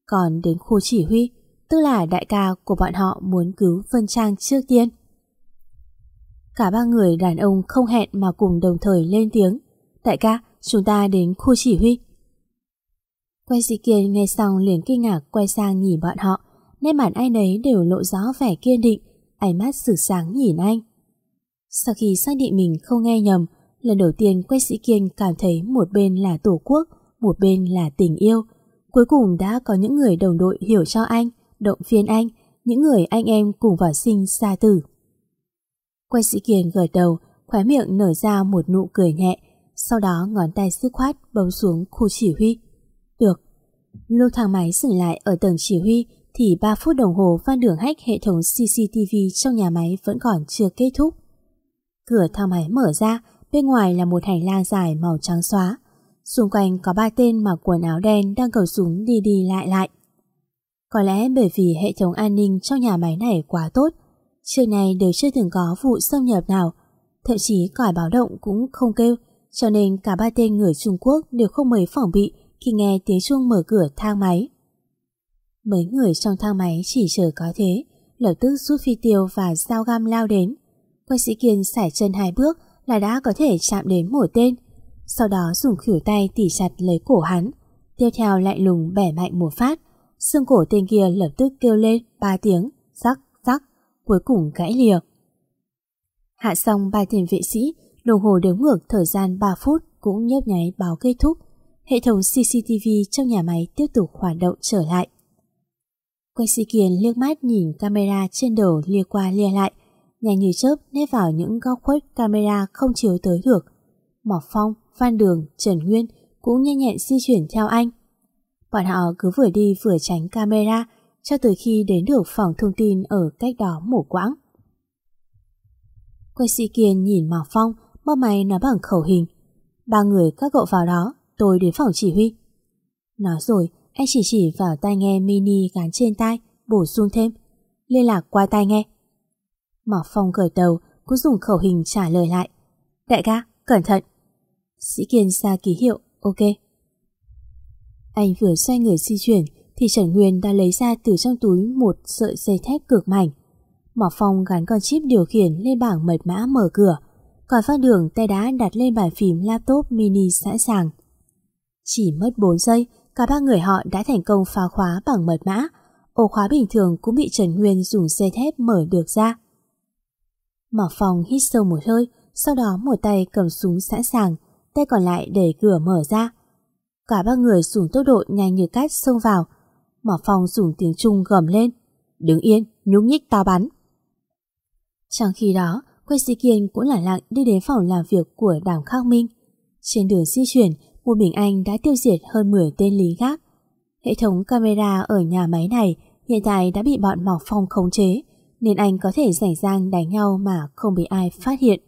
Còn đến khu chỉ huy, tức là đại ca của bọn họ muốn cứu Vân Trang trước tiên. Cả ba người đàn ông không hẹn mà cùng đồng thời lên tiếng. Đại ca, chúng ta đến khu chỉ huy. Quay sĩ kiên nghe xong liền kinh ngạc quay sang nhìn bọn họ, nét mặt ai nấy đều lộ rõ vẻ kiên định, ánh mắt sử sáng nhìn anh. Sau khi xác định mình không nghe nhầm, lần đầu tiên quay sĩ kiên cảm thấy một bên là tổ quốc, một bên là tình yêu. Cuối cùng đã có những người đồng đội hiểu cho anh, động viên anh, những người anh em cùng vào sinh xa tử. Quay sĩ kiên gật đầu, khóe miệng nở ra một nụ cười nhẹ, sau đó ngón tay sức khoát bấu xuống khu chỉ huy. Được. Lúc thang máy dừng lại ở tầng chỉ huy thì 3 phút đồng hồ Phan Đường hách hệ thống CCTV trong nhà máy vẫn còn chưa kết thúc. Cửa thang máy mở ra, bên ngoài là một hành lang dài màu trắng xóa. Xung quanh có ba tên mặc quần áo đen đang cầu súng đi đi lại lại. Có lẽ bởi vì hệ thống an ninh trong nhà máy này quá tốt, trước này đều chưa từng có vụ xâm nhập nào, thậm chí còi báo động cũng không kêu, cho nên cả ba tên người Trung Quốc đều không mấy phòng bị khi nghe tiếng chuông mở cửa thang máy. Mấy người trong thang máy chỉ chờ có thế, lập tức rút phi tiêu và dao găm lao đến. Quay sĩ Kiên sải chân hai bước là đã có thể chạm đến một tên, sau đó dùng khỉu tay tỉ chặt lấy cổ hắn, tiếp theo lại lùng bẻ mạnh một phát, xương cổ tên kia lập tức kêu lên ba tiếng, rắc, rắc, cuối cùng gãy lìa. Hạ xong ba tên vệ sĩ, đồng hồ đếm ngược thời gian 3 phút cũng nhấp nháy báo kết thúc, hệ thống CCTV trong nhà máy tiếp tục hoạt động trở lại. Quay sĩ Kiên liếc mắt nhìn camera trên đầu lia qua lia lại, nhanh như chớp nét vào những góc khuất camera không chiếu tới được. Mỏ Phong, Phan Đường, Trần Nguyên cũng nhanh nhẹn di chuyển theo anh. Bọn họ cứ vừa đi vừa tránh camera cho tới khi đến được phòng thông tin ở cách đó một quãng. Quay sĩ Kiên nhìn Mỏ Phong, mơ mày nói bằng khẩu hình. Ba người các cậu vào đó, tôi đến phòng chỉ huy. Nói rồi, anh chỉ chỉ vào tai nghe mini gắn trên tai, bổ sung thêm. Liên lạc qua tai nghe. Mỏ Phong gởi đầu, cũng dùng khẩu hình trả lời lại. Đại ca, cẩn thận. Sĩ Kiên ra ký hiệu, ok. Anh vừa xoay người di chuyển, thì Trần Nguyên đã lấy ra từ trong túi một sợi dây thép cực mảnh. Mỏ Phong gắn con chip điều khiển lên bảng mật mã mở cửa, còn phát đường tay đá đặt lên bàn phím laptop mini sẵn sàng. Chỉ mất 4 giây, cả ba người họ đã thành công phá khóa bằng mật mã. Ổ khóa bình thường cũng bị Trần Nguyên dùng dây thép mở được ra. Mỏ phòng hít sâu một hơi, sau đó một tay cầm súng sẵn sàng, tay còn lại đẩy cửa mở ra. Cả ba người dùng tốc độ nhanh như cát xông vào. Mỏ phòng dùng tiếng Trung gầm lên. Đứng yên, nhúc nhích tao bắn. Trong khi đó, Quay Sĩ Kiên cũng lẳng lặng đi đến phòng làm việc của Đàm Khắc Minh. Trên đường di chuyển, một mình anh đã tiêu diệt hơn 10 tên lính gác. Hệ thống camera ở nhà máy này hiện tại đã bị bọn Mọc Phong khống chế, nên anh có thể rảnh rang đánh nhau mà không bị ai phát hiện.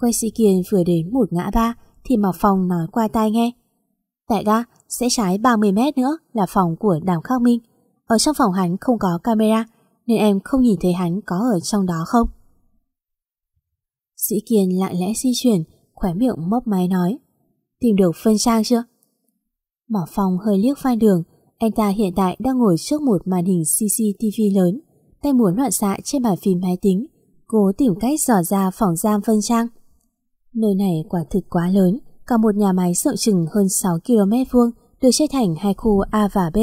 Quay sĩ Kiên vừa đến một ngã ba thì Mọc Phong nói qua tai nghe. "Tại ga sẽ trái 30 mét nữa là phòng của Đàm Khắc Minh. Ở trong phòng hắn không có camera, nên em không nhìn thấy hắn có ở trong đó không? Sĩ Kiên lặng lẽ di chuyển, khỏe miệng mấp máy nói. Tìm được phân trang chưa? Mỏ Phong hơi liếc phan đường, anh ta hiện tại đang ngồi trước một màn hình CCTV lớn, tay muốn loạn xạ trên bàn phim máy tính, cố tìm cách dò ra phòng giam phân trang. Nơi này quả thực quá lớn, cả một nhà máy rộng chừng hơn 6 km vuông được chia thành hai khu A và B.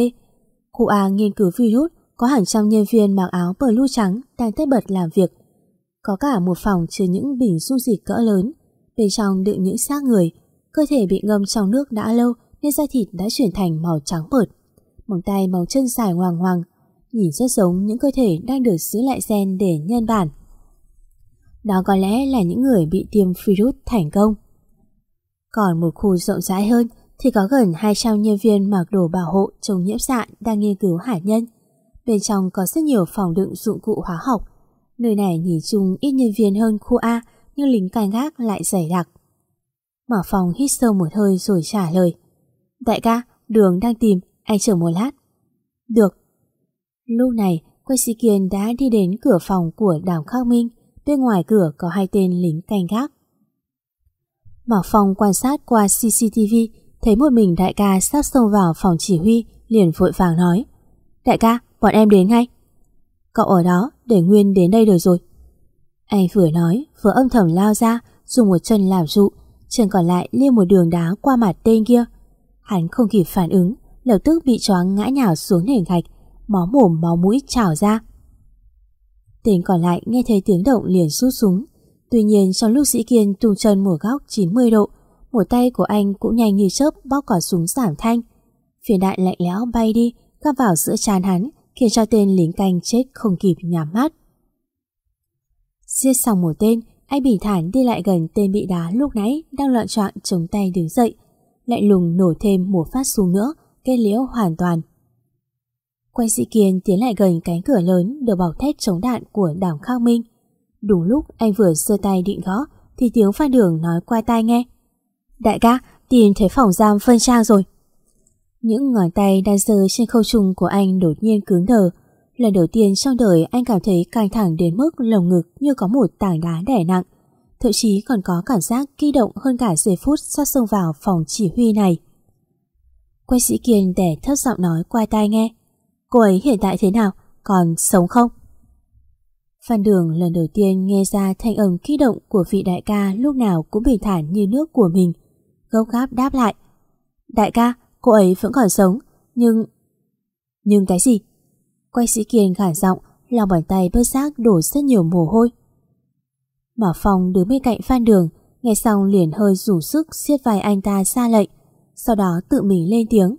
Khu A nghiên cứu virus, có hàng trăm nhân viên mặc áo blue trắng đang tất bật làm việc. Có cả một phòng chứa những bình dung dịch cỡ lớn, bên trong đựng những xác người, cơ thể bị ngâm trong nước đã lâu nên da thịt đã chuyển thành màu trắng bợt. Móng tay màu chân dài hoàng hoàng, nhìn rất giống những cơ thể đang được giữ lại gen để nhân bản. Đó có lẽ là những người bị tiêm virus thành công. Còn một khu rộng rãi hơn thì có gần 200 nhân viên mặc đồ bảo hộ chống nhiễm xạ đang nghiên cứu hạt nhân. Bên trong có rất nhiều phòng đựng dụng cụ hóa học. Nơi này nhìn chung ít nhân viên hơn khu A nhưng lính canh gác lại dày đặc. Mở phòng hít sâu một hơi rồi trả lời. Đại ca, đường đang tìm, anh chờ một lát. Được. Lúc này, quay sĩ kiên đã đi đến cửa phòng của đàm khắc minh. Bên ngoài cửa có hai tên lính canh gác. Mạc Phong quan sát qua CCTV thấy một mình đại ca sắp xông vào phòng chỉ huy liền vội vàng nói Đại ca, bọn em đến ngay. Cậu ở đó, để Nguyên đến đây được rồi. Anh vừa nói, vừa âm thầm lao ra, dùng một chân làm trụ chân còn lại liêu một đường đá qua mặt tên kia. Hắn không kịp phản ứng, lập tức bị choáng ngã nhào xuống nền gạch, máu mồm máu mũi trào ra. Tên còn lại nghe thấy tiếng động liền rút súng. Tuy nhiên trong lúc sĩ kiên tung chân một góc 90 độ, một tay của anh cũng nhanh như chớp bóc cỏ súng giảm thanh. Phiền đại lạnh lẽo bay đi, Cắp vào giữa trán hắn, khiến cho tên lính canh chết không kịp nhắm mắt. Giết xong một tên, anh bình thản đi lại gần tên bị đá lúc nãy đang loạn trọng chống tay đứng dậy, lại lùng nổ thêm một phát súng nữa, kết liễu hoàn toàn. Quay sĩ kiên tiến lại gần cánh cửa lớn được bọc thép chống đạn của đảng Khang Minh. Đúng lúc anh vừa giơ tay định gõ thì tiếng pha đường nói qua tai nghe. Đại ca, tìm thấy phòng giam phân trang rồi. Những ngón tay đang giơ trên khâu trùng của anh đột nhiên cứng đờ. Lần đầu tiên trong đời anh cảm thấy căng thẳng đến mức lồng ngực như có một tảng đá đẻ nặng. Thậm chí còn có cảm giác kỳ động hơn cả giây phút sắp xông vào phòng chỉ huy này. Quay sĩ Kiên để thấp giọng nói qua tai nghe. Cô ấy hiện tại thế nào? Còn sống không? Phan Đường lần đầu tiên nghe ra thanh âm kích động của vị đại ca lúc nào cũng bình thản như nước của mình. Gốc gáp đáp lại. Đại ca, cô ấy vẫn còn sống, nhưng... Nhưng cái gì? Quay sĩ Kiên khản giọng, lòng bàn tay bơ giác đổ rất nhiều mồ hôi. Mà Phong đứng bên cạnh Phan Đường, nghe xong liền hơi rủ sức siết vai anh ta ra lệnh, sau đó tự mình lên tiếng.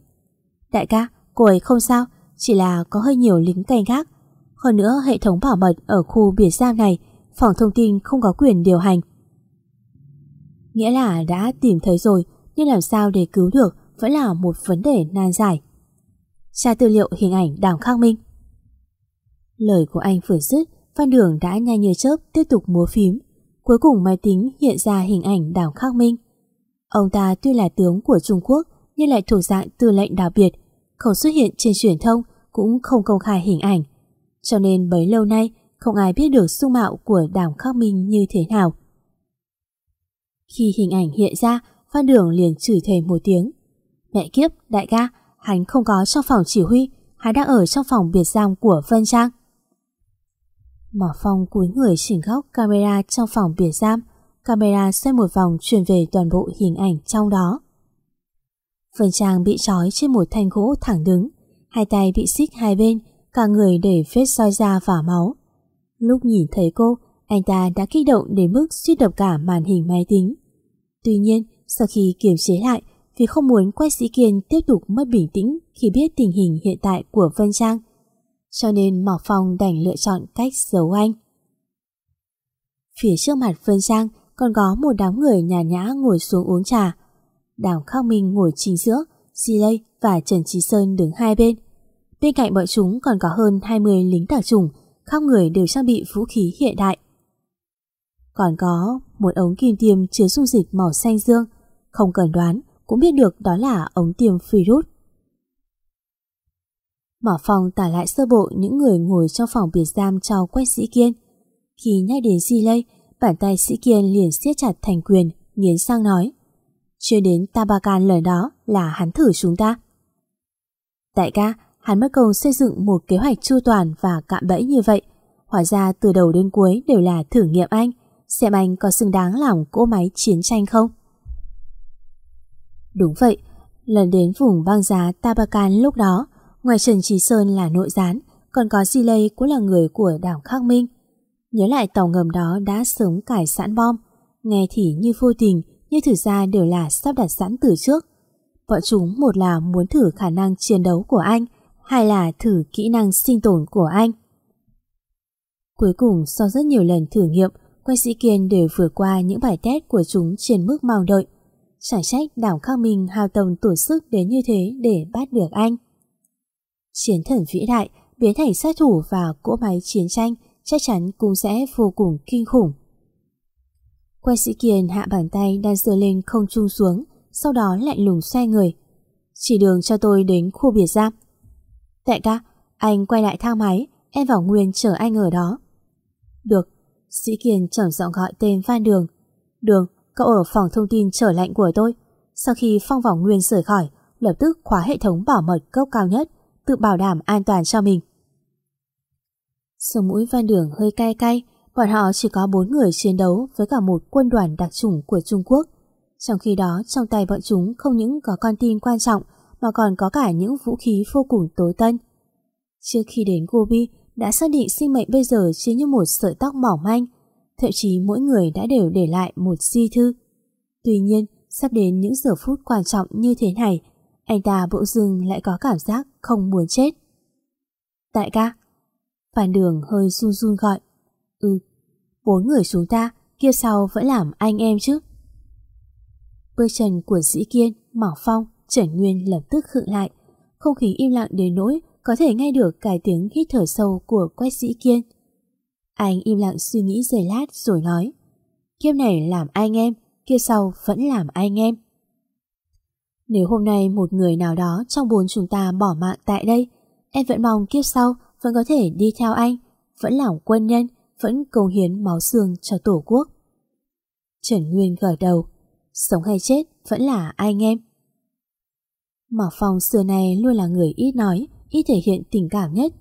Đại ca, cô ấy không sao, chỉ là có hơi nhiều lính canh gác. Hơn nữa hệ thống bảo mật ở khu biệt giam này, phòng thông tin không có quyền điều hành. Nghĩa là đã tìm thấy rồi, nhưng làm sao để cứu được vẫn là một vấn đề nan giải. Tra tư liệu hình ảnh Đàm Khắc Minh Lời của anh vừa dứt, Phan Đường đã nhanh như chớp tiếp tục múa phím. Cuối cùng máy tính hiện ra hình ảnh Đàm Khắc Minh. Ông ta tuy là tướng của Trung Quốc nhưng lại thuộc dạng tư lệnh đặc biệt, không xuất hiện trên truyền thông cũng không công khai hình ảnh. Cho nên bấy lâu nay không ai biết được dung mạo của Đàm Khắc Minh như thế nào. Khi hình ảnh hiện ra, Phan Đường liền chửi thề một tiếng. Mẹ kiếp, đại ca, hắn không có trong phòng chỉ huy, hắn đang ở trong phòng biệt giam của Vân Trang. Mỏ Phong cúi người chỉnh góc camera trong phòng biệt giam, camera xoay một vòng truyền về toàn bộ hình ảnh trong đó. Vân Trang bị trói trên một thanh gỗ thẳng đứng, hai tay bị xích hai bên, cả người để vết soi da và máu. Lúc nhìn thấy cô, anh ta đã kích động đến mức suýt đập cả màn hình máy tính. Tuy nhiên, sau khi kiềm chế lại, vì không muốn quay sĩ kiên tiếp tục mất bình tĩnh khi biết tình hình hiện tại của Vân Trang, cho nên Mỏ Phong đành lựa chọn cách giấu anh. Phía trước mặt Vân Trang còn có một đám người nhà nhã ngồi xuống uống trà. Đào Khắc Minh ngồi chính giữa, Silay và Trần Trí Sơn đứng hai bên. Bên cạnh bọn chúng còn có hơn 20 lính đặc trùng, khắp người đều trang bị vũ khí hiện đại. Còn có một ống kim tiêm chứa dung dịch màu xanh dương, không cần đoán cũng biết được đó là ống tiêm virus. Mở phòng tả lại sơ bộ những người ngồi trong phòng biệt giam cho quách sĩ kiên. Khi nhắc đến Di Lây, bàn tay sĩ kiên liền siết chặt thành quyền, nghiến sang nói. Chưa đến Tabakan lời đó là hắn thử chúng ta. tại ca, hắn mất công xây dựng một kế hoạch chu toàn và cạm bẫy như vậy. Hóa ra từ đầu đến cuối đều là thử nghiệm anh, xem anh có xứng đáng làm cỗ máy chiến tranh không. Đúng vậy, lần đến vùng băng giá Tabakan lúc đó, ngoài Trần Trí Sơn là nội gián, còn có Di Lây cũng là người của đảo Khắc Minh. Nhớ lại tàu ngầm đó đã sớm cải sẵn bom, nghe thì như vô tình, nhưng thực ra đều là sắp đặt sẵn từ trước. Bọn chúng một là muốn thử khả năng chiến đấu của anh, hai là thử kỹ năng sinh tồn của anh. Cuối cùng, sau rất nhiều lần thử nghiệm, quay sĩ Kiên đều vượt qua những bài test của chúng trên mức mong đợi. Chẳng trách đảo Khắc mình hào tông tổ sức đến như thế để bắt được anh. Chiến thần vĩ đại biến thành sát thủ và cỗ máy chiến tranh chắc chắn cũng sẽ vô cùng kinh khủng. Quay sĩ Kiền hạ bàn tay đang giơ lên không trung xuống, sau đó lạnh lùng xoay người. Chỉ đường cho tôi đến khu biệt giam. Đại ca, anh quay lại thang máy, em vào Nguyên chờ anh ở đó. Được, sĩ Kiền trầm giọng gọi tên Phan Đường. Đường, cậu ở phòng thông tin trở lạnh của tôi. Sau khi phong vào Nguyên rời khỏi, lập tức khóa hệ thống bảo mật cấp cao nhất, tự bảo đảm an toàn cho mình. Sông mũi Phan Đường hơi cay cay, bọn họ chỉ có bốn người chiến đấu với cả một quân đoàn đặc chủng của Trung Quốc. Trong khi đó, trong tay bọn chúng không những có con tin quan trọng mà còn có cả những vũ khí vô cùng tối tân. Trước khi đến Gobi, đã xác định sinh mệnh bây giờ chỉ như một sợi tóc mỏng manh, thậm chí mỗi người đã đều để lại một di thư. Tuy nhiên, sắp đến những giờ phút quan trọng như thế này, anh ta bỗng dưng lại có cảm giác không muốn chết. Tại ca, Phan Đường hơi run run gọi. Ừ, bốn người chúng ta, kia sau vẫn làm anh em chứ. Bước chân của Dĩ Kiên, Mỏ Phong, Trần Nguyên lập tức khựng lại. Không khí im lặng đến nỗi có thể nghe được cái tiếng hít thở sâu của Quách Dĩ Kiên. Anh im lặng suy nghĩ giây lát rồi nói Kiếp này làm anh em, kia sau vẫn làm anh em. Nếu hôm nay một người nào đó trong bốn chúng ta bỏ mạng tại đây, em vẫn mong kiếp sau vẫn có thể đi theo anh, vẫn làm quân nhân, vẫn cầu hiến máu xương cho Tổ quốc. Trần Nguyên gật đầu, sống hay chết vẫn là anh em. Mỏ Phong xưa nay luôn là người ít nói, ít thể hiện tình cảm nhất.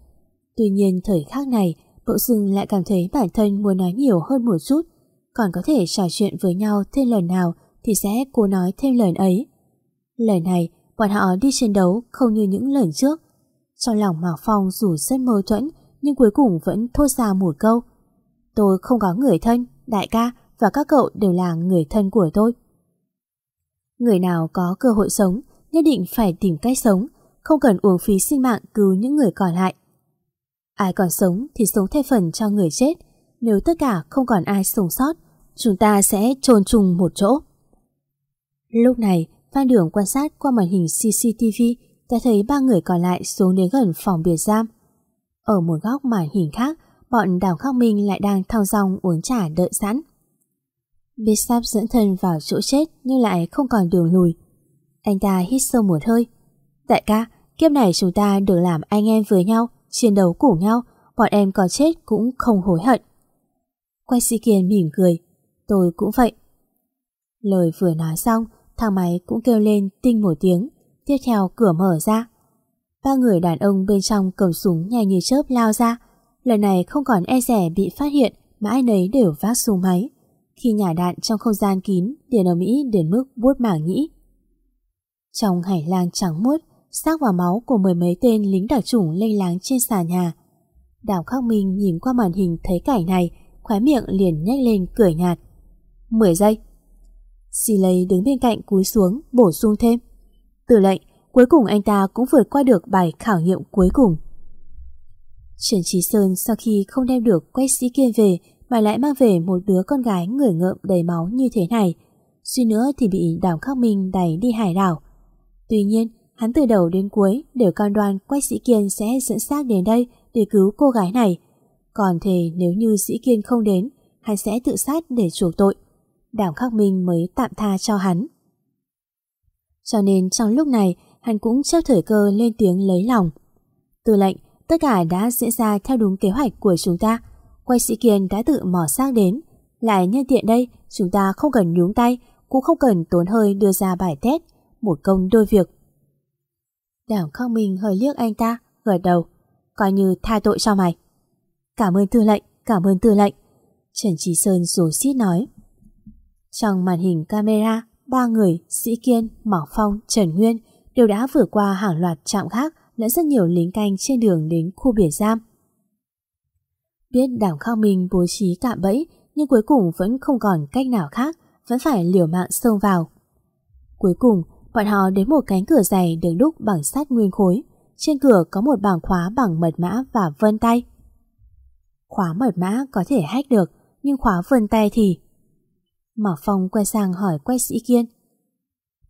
Tuy nhiên thời khắc này, Bỗng Dưng lại cảm thấy bản thân muốn nói nhiều hơn một chút, còn có thể trò chuyện với nhau thêm lần nào thì sẽ cố nói thêm lần ấy. Lần này, bọn họ đi chiến đấu không như những lần trước. Trong lòng Mạc Phong dù rất mâu thuẫn, nhưng cuối cùng vẫn thốt ra một câu. Tôi không có người thân, đại ca và các cậu đều là người thân của tôi. Người nào có cơ hội sống, nhất định phải tìm cách sống, không cần uống phí sinh mạng cứu những người còn lại. Ai còn sống thì sống thay phần cho người chết, nếu tất cả không còn ai sống sót, chúng ta sẽ trôn chung một chỗ. Lúc này, Phan Đường quan sát qua màn hình CCTV đã thấy ba người còn lại xuống đến gần phòng biệt giam. Ở một góc màn hình khác, bọn Đào Khắc Minh lại đang thao rong uống trà đợi sẵn. Bishop dẫn thân vào chỗ chết nhưng lại không còn đường lùi. Anh ta hít sâu một hơi. Đại ca, kiếp này chúng ta được làm anh em với nhau, chiến đấu cùng nhau, bọn em có chết cũng không hối hận. Quay sĩ kiên mỉm cười, tôi cũng vậy. Lời vừa nói xong, thang máy cũng kêu lên tinh một tiếng, tiếp theo cửa mở ra. Ba người đàn ông bên trong cầm súng nhanh như chớp lao ra, lần này không còn e rẻ bị phát hiện mà ai nấy đều vác súng máy. Khi nhả đạn trong không gian kín, tiền ở Mỹ đến mức buốt mảng nhĩ. Trong hải lang trắng muốt, xác và máu của mười mấy tên lính đặc chủng lênh láng trên sàn nhà. Đào Khắc Minh nhìn qua màn hình thấy cảnh này, khóe miệng liền nhếch lên cười nhạt. 10 giây. Xì lấy đứng bên cạnh cúi xuống, bổ sung thêm. Từ lệnh, cuối cùng anh ta cũng vượt qua được bài khảo nghiệm cuối cùng. Trần Trí Sơn sau khi không đem được quét sĩ kiên về mà lại mang về một đứa con gái người ngợm đầy máu như thế này, suy nữa thì bị đào khắc minh đẩy đi hải đảo. Tuy nhiên, Hắn từ đầu đến cuối đều cam đoan Quách Sĩ Kiên sẽ dẫn xác đến đây để cứu cô gái này. Còn thì nếu như Sĩ Kiên không đến, hắn sẽ tự sát để chuộc tội. Đảng Khắc Minh mới tạm tha cho hắn. Cho nên trong lúc này, hắn cũng chấp thời cơ lên tiếng lấy lòng. Từ lệnh, tất cả đã diễn ra theo đúng kế hoạch của chúng ta. Quay sĩ Kiên đã tự mò xác đến. Lại nhân tiện đây, chúng ta không cần nhúng tay, cũng không cần tốn hơi đưa ra bài test. Một công đôi việc. Đảng Khắc Minh hơi liếc anh ta, gật đầu. Coi như tha tội cho mày. Cảm ơn tư lệnh, cảm ơn tư lệnh. Trần Trí Sơn rủ xít nói. Trong màn hình camera, ba người, Sĩ Kiên, Mỏ Phong, Trần Nguyên đều đã vượt qua hàng loạt trạm khác lẫn rất nhiều lính canh trên đường đến khu biển giam. Biết đảng Khao Minh bố trí cạm bẫy nhưng cuối cùng vẫn không còn cách nào khác, vẫn phải liều mạng xông vào. Cuối cùng, bọn họ đến một cánh cửa dày được đúc bằng sắt nguyên khối. Trên cửa có một bảng khóa bằng mật mã và vân tay. Khóa mật mã có thể hack được, nhưng khóa vân tay thì... Mỏ Phong quay sang hỏi quay sĩ Kiên.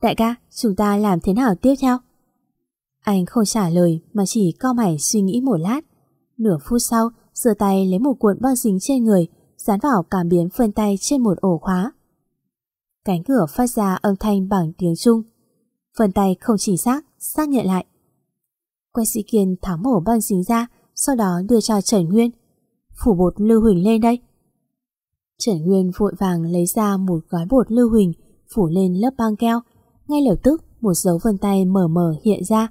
Đại ca, chúng ta làm thế nào tiếp theo? Anh không trả lời mà chỉ co mày suy nghĩ một lát. Nửa phút sau, giơ tay lấy một cuộn băng dính trên người, dán vào cảm biến phân tay trên một ổ khóa. Cánh cửa phát ra âm thanh bằng tiếng Trung vân tay không chỉ xác, xác nhận lại. Quay sĩ Kiên tháo mổ băng dính ra, sau đó đưa cho Trần Nguyên. Phủ bột lưu huỳnh lên đây. Trần Nguyên vội vàng lấy ra một gói bột lưu huỳnh, phủ lên lớp băng keo. Ngay lập tức, một dấu vân tay mờ mờ hiện ra.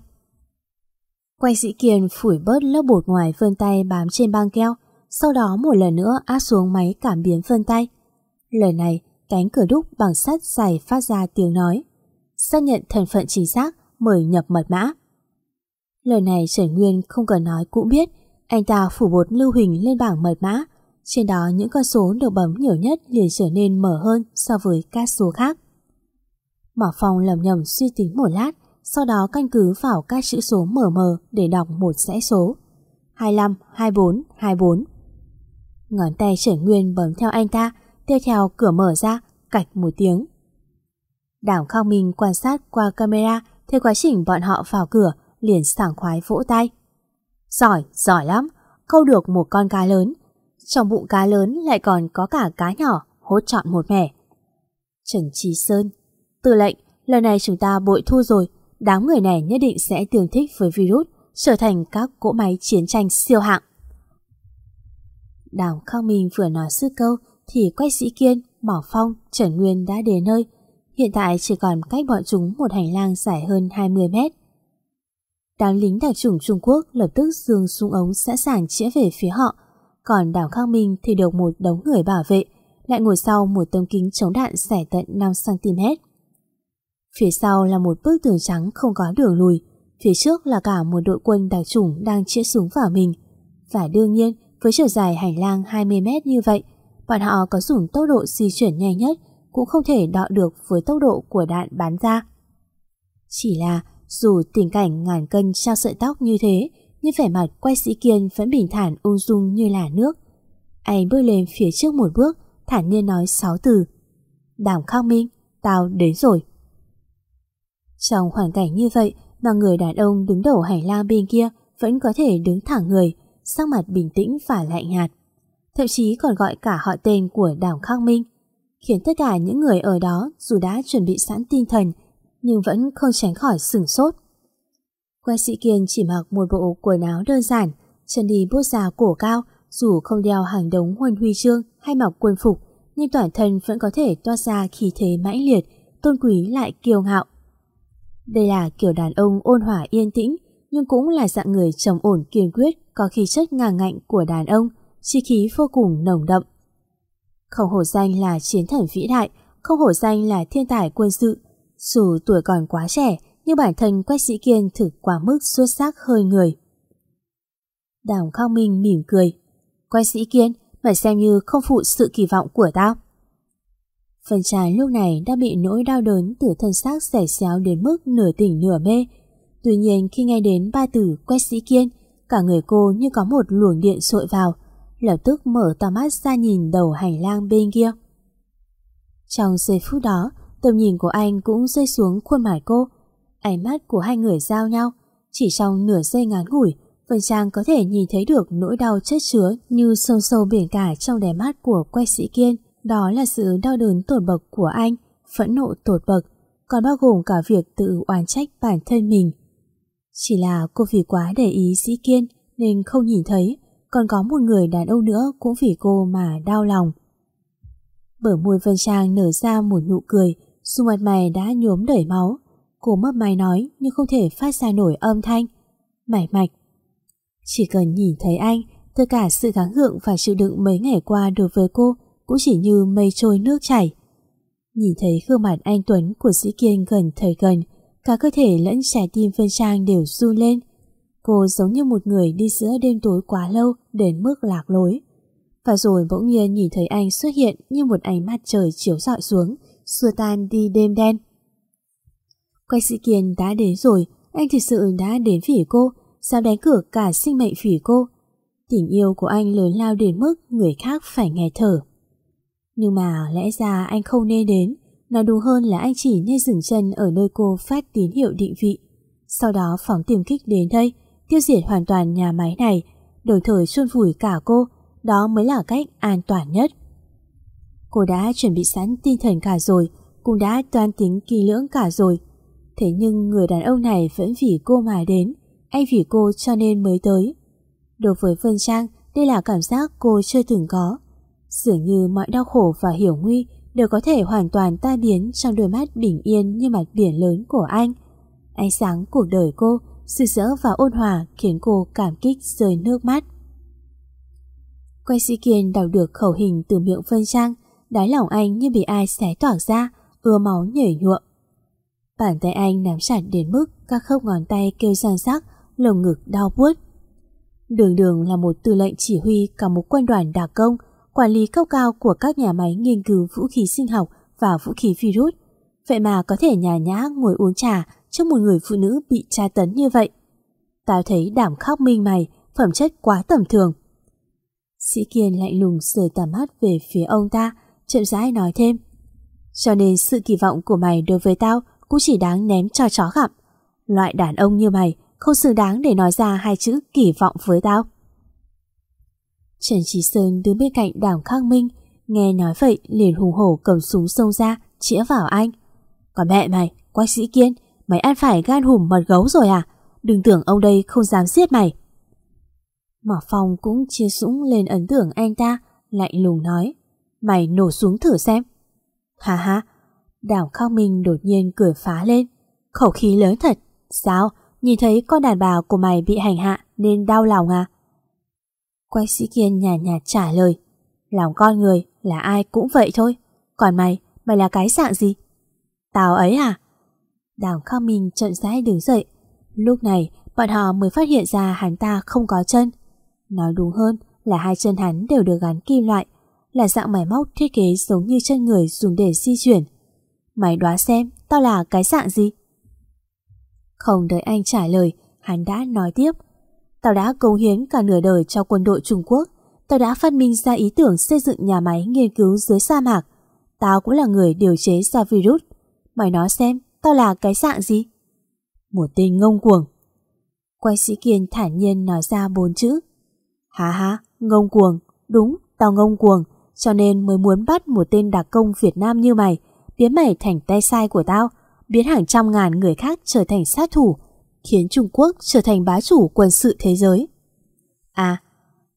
Quay sĩ Kiên phủi bớt lớp bột ngoài vân tay bám trên băng keo, sau đó một lần nữa áp xuống máy cảm biến vân tay. Lần này, cánh cửa đúc bằng sắt dày phát ra tiếng nói. Xác nhận thân phận chính xác, mời nhập mật mã. Lời này Trần Nguyên không cần nói cũng biết, anh ta phủ bột lưu hình lên bảng mật mã, trên đó những con số được bấm nhiều nhất liền trở nên mở hơn so với các số khác. Mở phòng lầm nhầm suy tính một lát, sau đó căn cứ vào các chữ số mờ mờ để đọc một dãy số. 25, 24, 24. Ngón tay Trần Nguyên bấm theo anh ta, tiếp theo cửa mở ra, cạch một tiếng. Đảng Khao Minh quan sát qua camera theo quá trình bọn họ vào cửa, liền sảng khoái vỗ tay. Giỏi, giỏi lắm, câu được một con cá lớn. Trong bụng cá lớn lại còn có cả cá nhỏ, hốt trọn một mẻ. Trần Trí Sơn, tư lệnh, lần này chúng ta bội thu rồi, đám người này nhất định sẽ tương thích với virus, trở thành các cỗ máy chiến tranh siêu hạng. Đào Khang Minh vừa nói sức câu thì Quách Sĩ Kiên, Mỏ Phong, Trần Nguyên đã đến nơi. Hiện tại chỉ còn cách bọn chúng một hành lang dài hơn 20 mét. Đám lính đặc chủng Trung Quốc lập tức dương súng ống sẵn sàng chĩa về phía họ, còn đảo Khang Minh thì được một đống người bảo vệ, lại ngồi sau một tấm kính chống đạn dài tận 5cm. Phía sau là một bức tường trắng không có đường lùi, phía trước là cả một đội quân đặc chủng đang chĩa súng vào mình. Và đương nhiên, với chiều dài hành lang 20 mét như vậy, bọn họ có dùng tốc độ di chuyển nhanh nhất cũng không thể đọ được với tốc độ của đạn bắn ra. Chỉ là dù tình cảnh ngàn cân trao sợi tóc như thế, nhưng vẻ mặt quay sĩ kiên vẫn bình thản ung dung như là nước. Anh bước lên phía trước một bước, thản nhiên nói sáu từ. Đàm Khắc Minh, tao đến rồi. Trong hoàn cảnh như vậy mà người đàn ông đứng đầu hành lang bên kia vẫn có thể đứng thẳng người, sắc mặt bình tĩnh và lạnh nhạt. Thậm chí còn gọi cả họ tên của đảo Khang Minh, khiến tất cả những người ở đó dù đã chuẩn bị sẵn tinh thần nhưng vẫn không tránh khỏi sửng sốt. Quay sĩ Kiên chỉ mặc một bộ quần áo đơn giản, chân đi bốt già cổ cao, dù không đeo hàng đống huân huy chương hay mặc quân phục, nhưng toàn thân vẫn có thể toát ra khí thế mãnh liệt, tôn quý lại kiêu ngạo. Đây là kiểu đàn ông ôn hòa yên tĩnh, nhưng cũng là dạng người trầm ổn kiên quyết, có khí chất ngang ngạnh của đàn ông, chi khí vô cùng nồng đậm. Không hổ danh là chiến thần vĩ đại, không hổ danh là thiên tài quân sự. Dù tuổi còn quá trẻ, nhưng bản thân Quách Sĩ Kiên thực quá mức xuất sắc hơi người. Đào Khang Minh mỉm cười. Quách Sĩ Kiên, mày xem như không phụ sự kỳ vọng của tao. Phần trái lúc này đã bị nỗi đau đớn từ thân xác rẻ xéo đến mức nửa tỉnh nửa mê. Tuy nhiên khi nghe đến ba từ Quách sĩ kiên, cả người cô như có một luồng điện sội vào, lập tức mở to mắt ra nhìn đầu hành lang bên kia. Trong giây phút đó, tầm nhìn của anh cũng rơi xuống khuôn mặt cô. ánh mắt của hai người giao nhau. Chỉ trong nửa giây ngắn ngủi, Vân Trang có thể nhìn thấy được nỗi đau chất chứa như sâu sâu biển cả trong đáy mắt của quay sĩ kiên. Đó là sự đau đớn tột bậc của anh, phẫn nộ tột bậc, còn bao gồm cả việc tự oán trách bản thân mình. Chỉ là cô vì quá để ý sĩ kiên nên không nhìn thấy, còn có một người đàn ông nữa cũng vì cô mà đau lòng. Bở môi Vân Trang nở ra một nụ cười, dù mặt mày đã nhuốm đầy máu. Cô mấp mày nói nhưng không thể phát ra nổi âm thanh. Mải mạch. Chỉ cần nhìn thấy anh, tất cả sự gắng gượng và chịu đựng mấy ngày qua đối với cô cũng chỉ như mây trôi nước chảy. Nhìn thấy gương mặt anh Tuấn của sĩ kiên gần thời gần, cả cơ thể lẫn trái tim Vân Trang đều run lên. Cô giống như một người đi giữa đêm tối quá lâu đến mức lạc lối. Và rồi bỗng nhiên nhìn thấy anh xuất hiện như một ánh mặt trời chiếu rọi xuống, xua tan đi đêm đen. Quay sĩ kiên đã đến rồi, anh thực sự đã đến phỉ cô, sao đánh cửa cả sinh mệnh phỉ cô. Tình yêu của anh lớn lao đến mức người khác phải nghe thở. Nhưng mà lẽ ra anh không nên đến, nói đúng hơn là anh chỉ nên dừng chân ở nơi cô phát tín hiệu định vị. Sau đó phóng tiềm kích đến đây, tiêu diệt hoàn toàn nhà máy này, đồng thời chôn vùi cả cô, đó mới là cách an toàn nhất. Cô đã chuẩn bị sẵn tinh thần cả rồi, cũng đã toan tính kỳ lưỡng cả rồi. Thế nhưng người đàn ông này vẫn vì cô mà đến, anh vì cô cho nên mới tới. Đối với Vân Trang, đây là cảm giác cô chưa từng có. Dường như mọi đau khổ và hiểu nguy đều có thể hoàn toàn ta biến trong đôi mắt bình yên như mặt biển lớn của anh. Ánh sáng cuộc đời cô, sự dỡ và ôn hòa khiến cô cảm kích rơi nước mắt. Quay sĩ kiên đọc được khẩu hình từ miệng Vân Trang, đáy lòng anh như bị ai xé toạc ra, ưa máu nhảy nhuộm. Bàn tay anh nắm chặt đến mức các khớp ngón tay kêu răng rắc, lồng ngực đau buốt. Đường đường là một tư lệnh chỉ huy cả một quân đoàn đặc công, quản lý cao cao của các nhà máy nghiên cứu vũ khí sinh học và vũ khí virus. Vậy mà có thể nhà nhã ngồi uống trà trước một người phụ nữ bị tra tấn như vậy. Tao thấy đảm khóc minh mày, phẩm chất quá tầm thường. Sĩ Kiên lạnh lùng rời tầm mắt về phía ông ta, chậm rãi nói thêm. Cho nên sự kỳ vọng của mày đối với tao cũng chỉ đáng ném cho chó gặm. Loại đàn ông như mày không xứng đáng để nói ra hai chữ kỳ vọng với tao. Trần Trí Sơn đứng bên cạnh đàm khắc minh, nghe nói vậy liền hùng hổ cầm súng xông ra, chĩa vào anh. Còn mẹ mày, quách sĩ kiên, mày ăn phải gan hùm mật gấu rồi à? Đừng tưởng ông đây không dám giết mày. Mỏ Phong cũng chia sũng lên ấn tượng anh ta, lạnh lùng nói. Mày nổ xuống thử xem. Hà hà, đảo Khắc Minh đột nhiên cười phá lên. Khẩu khí lớn thật. Sao? Nhìn thấy con đàn bà của mày bị hành hạ nên đau lòng à? Quách sĩ kiên nhạt nhạt trả lời. Lòng con người là ai cũng vậy thôi. Còn mày, mày là cái dạng gì? Tao ấy à? Đào Khắc Minh chậm rãi đứng dậy. Lúc này, bọn họ mới phát hiện ra hắn ta không có chân. Nói đúng hơn là hai chân hắn đều được gắn kim loại, là dạng máy móc thiết kế giống như chân người dùng để di chuyển. Mày đoán xem, tao là cái dạng gì? Không đợi anh trả lời, hắn đã nói tiếp. Tao đã cống hiến cả nửa đời cho quân đội Trung Quốc. Tao đã phát minh ra ý tưởng xây dựng nhà máy nghiên cứu dưới sa mạc. Tao cũng là người điều chế ra virus. Mày nói xem, tao là cái dạng gì? Một tên ngông cuồng. Quay sĩ Kiên thản nhiên nói ra bốn chữ. Hả hả, ngông cuồng. Đúng, tao ngông cuồng. Cho nên mới muốn bắt một tên đặc công Việt Nam như mày, biến mày thành tay sai của tao, biến hàng trăm ngàn người khác trở thành sát thủ, khiến Trung Quốc trở thành bá chủ quân sự thế giới. À,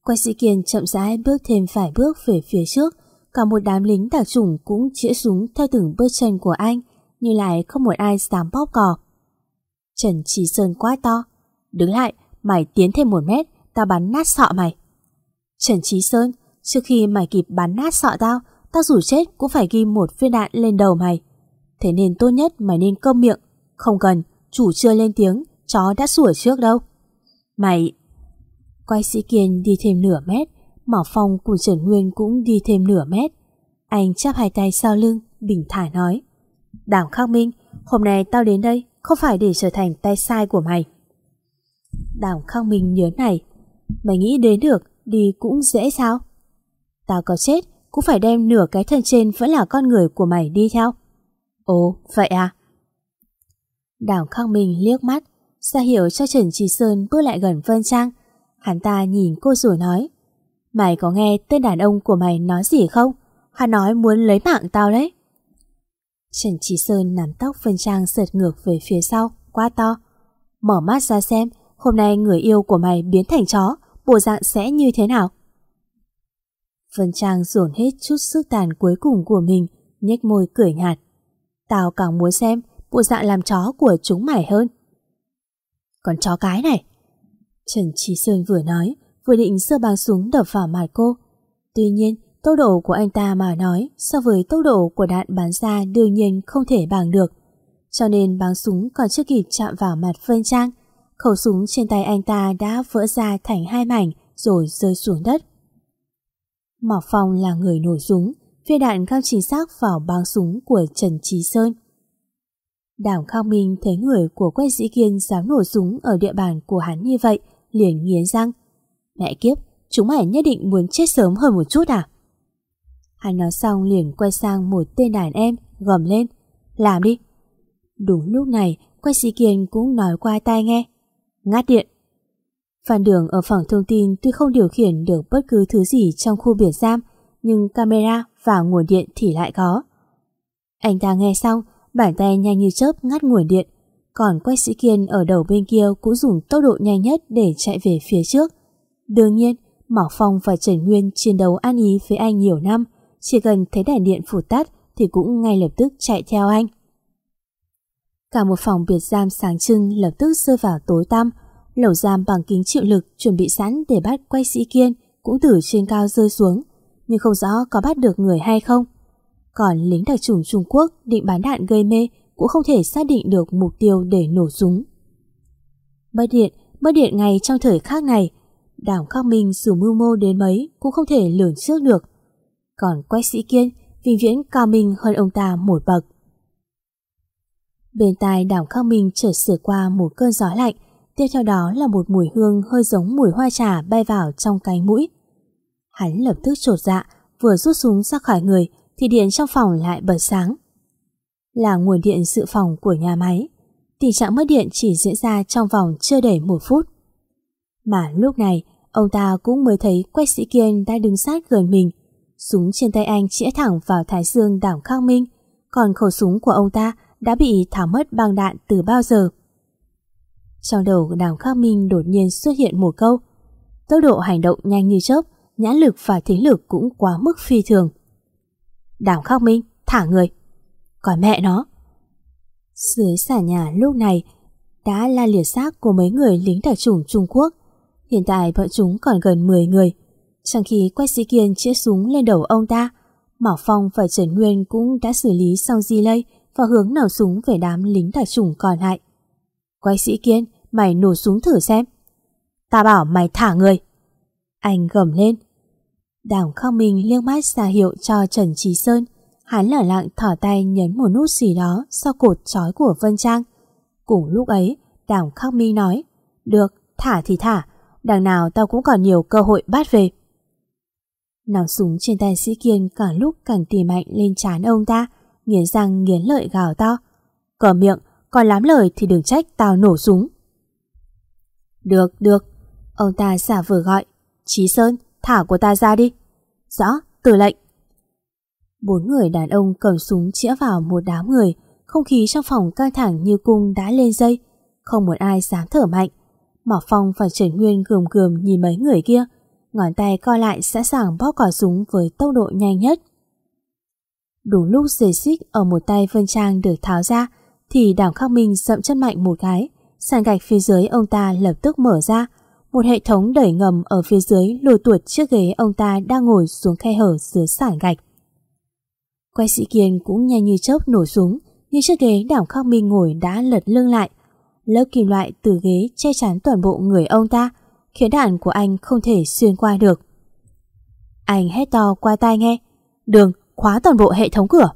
Quay sĩ Kiên chậm rãi bước thêm vài bước về phía trước, cả một đám lính đặc chủng cũng chĩa súng theo từng bước chân của anh, nhưng lại không một ai dám bóp cò. Trần Trí Sơn quá to, đứng lại, mày tiến thêm một mét, tao bắn nát sọ mày. Trần Trí Sơn, trước khi mày kịp bắn nát sọ tao, tao dù chết cũng phải ghi một viên đạn lên đầu mày. Thế nên tốt nhất mày nên câm miệng, không cần, chủ chưa lên tiếng, chó đã sủa trước đâu. Mày... Quay sĩ Kiên đi thêm nửa mét, Mỏ Phong cùng Trần Nguyên cũng đi thêm nửa mét. Anh chắp hai tay sau lưng, bình thản nói. Đàm Khắc Minh, hôm nay tao đến đây không phải để trở thành tay sai của mày. Đàm Khắc Minh nhớ này, mày nghĩ đến được, đi cũng dễ sao? Tao có chết, cũng phải đem nửa cái thân trên vẫn là con người của mày đi theo. Ồ, vậy à? Đào Khắc Minh liếc mắt, ra hiểu cho Trần Trì Sơn bước lại gần Vân Trang. Hắn ta nhìn cô rồi nói, Mày có nghe tên đàn ông của mày nói gì không? Hắn nói muốn lấy mạng tao đấy. Trần Trí Sơn nắm tóc Vân Trang sượt ngược về phía sau, quá to. Mở mắt ra xem, hôm nay người yêu của mày biến thành chó, bộ dạng sẽ như thế nào? Vân Trang dồn hết chút sức tàn cuối cùng của mình, nhếch môi cười nhạt. Tao càng muốn xem bộ dạng làm chó của chúng mày hơn. Còn chó cái này? Trần Trí Sơn vừa nói, vừa định sơ bằng súng đập vào mặt cô. Tuy nhiên, tốc độ của anh ta mà nói so với tốc độ của đạn bắn ra đương nhiên không thể bằng được. Cho nên bắn súng còn chưa kịp chạm vào mặt Vân Trang, khẩu súng trên tay anh ta đã vỡ ra thành hai mảnh rồi rơi xuống đất. Mỏ Phong là người nổ súng, viên đạn cao chính xác vào băng súng của Trần Trí Sơn. Đảng Khang Minh thấy người của quách sĩ kiên dám nổ súng ở địa bàn của hắn như vậy, liền nghiến răng. Mẹ kiếp, chúng mày nhất định muốn chết sớm hơn một chút à? Hắn nói xong liền quay sang một tên đàn em, gầm lên. Làm đi. Đúng lúc này, quách sĩ kiên cũng nói qua tai nghe. Ngắt điện. Phan Đường ở phòng thông tin tuy không điều khiển được bất cứ thứ gì trong khu biệt giam, nhưng camera và nguồn điện thì lại có. Anh ta nghe xong, bàn tay nhanh như chớp ngắt nguồn điện, còn quách sĩ kiên ở đầu bên kia cũng dùng tốc độ nhanh nhất để chạy về phía trước. Đương nhiên, Mỏ Phong và Trần Nguyên chiến đấu ăn ý với anh nhiều năm, chỉ cần thấy đèn điện phủ tắt thì cũng ngay lập tức chạy theo anh. Cả một phòng biệt giam sáng trưng lập tức rơi vào tối tăm, lẩu giam bằng kính chịu lực chuẩn bị sẵn để bắt quay sĩ kiên cũng từ trên cao rơi xuống, nhưng không rõ có bắt được người hay không. Còn lính đặc chủng Trung Quốc định bán đạn gây mê cũng không thể xác định được mục tiêu để nổ súng. Bất điện, bất điện ngay trong thời khắc này, đảng Khắc Minh dù mưu mô đến mấy cũng không thể lường trước được. Còn quách sĩ kiên, vinh viễn cao minh hơn ông ta một bậc. Bên tai đảo Khắc Minh chợt sửa qua một cơn gió lạnh, tiếp theo đó là một mùi hương hơi giống mùi hoa trà bay vào trong cánh mũi. Hắn lập tức trột dạ, vừa rút súng ra khỏi người thì điện trong phòng lại bật sáng. Là nguồn điện dự phòng của nhà máy, tình trạng mất điện chỉ diễn ra trong vòng chưa đầy một phút. Mà lúc này, ông ta cũng mới thấy quách sĩ kiên đang đứng sát gần mình, súng trên tay anh chĩa thẳng vào thái dương đảo Khang Minh, còn khẩu súng của ông ta đã bị tháo mất băng đạn từ bao giờ. Trong đầu đàm khang minh đột nhiên xuất hiện một câu Tốc độ hành động nhanh như chớp Nhãn lực và thế lực cũng quá mức phi thường. Đàm khắc minh thả người! Còn mẹ nó! Dưới xả nhà lúc này Đã la liệt xác của mấy người lính đặc chủng Trung Quốc. Hiện tại bọn chúng còn gần 10 người trong khi Quách Sĩ Kiên chĩa súng lên đầu ông ta Mỏ Phong và Trần Nguyên cũng đã xử lý xong di lây và hướng nổ súng về đám lính đặc trùng còn lại. Quách sĩ Kiên, mày nổ súng thử xem. Ta bảo mày thả người. Anh gầm lên. Đảng Khang Minh liếc mắt ra hiệu cho Trần Trí Sơn. Hắn lở lặng thỏ tay nhấn một nút gì đó sau cột trói của Vân Trang. Cùng lúc ấy, Đảng Khang Minh nói Được, thả thì thả, đằng nào tao cũng còn nhiều cơ hội bắt về. Nòng súng trên tay sĩ Kiên càng lúc càng tỉ mạnh lên trán ông ta, nghiến răng nghiến lợi gào to. cở miệng, còn lắm lời thì đừng trách tao nổ súng. Được, được. Ông ta xả vừa gọi. Chí Sơn, thả của ta ra đi. Rõ, tử lệnh. Bốn người đàn ông cầm súng chĩa vào một đám người. Không khí trong phòng căng thẳng như cung đã lên dây. Không một ai dám thở mạnh. Mỏ Phong và Trần Nguyên gườm gườm nhìn mấy người kia. Ngón tay co lại sẵn sàng bóp cò súng với tốc độ nhanh nhất. Đúng lúc dây xích ở một tay Vân Trang được tháo ra, thì Đảng khắc minh dậm chân mạnh một cái sàn gạch phía dưới ông ta lập tức mở ra một hệ thống đẩy ngầm ở phía dưới lùi tuột chiếc ghế ông ta đang ngồi xuống khe hở dưới sàn gạch. Quay sĩ kiên cũng nhanh như chớp nổ súng, nhưng chiếc ghế Đảng khắc minh ngồi đã lật lưng lại lớp kim loại từ ghế che chắn toàn bộ người ông ta khiến đạn của anh không thể xuyên qua được. Anh hét to qua tai nghe Đường, khóa toàn bộ hệ thống cửa.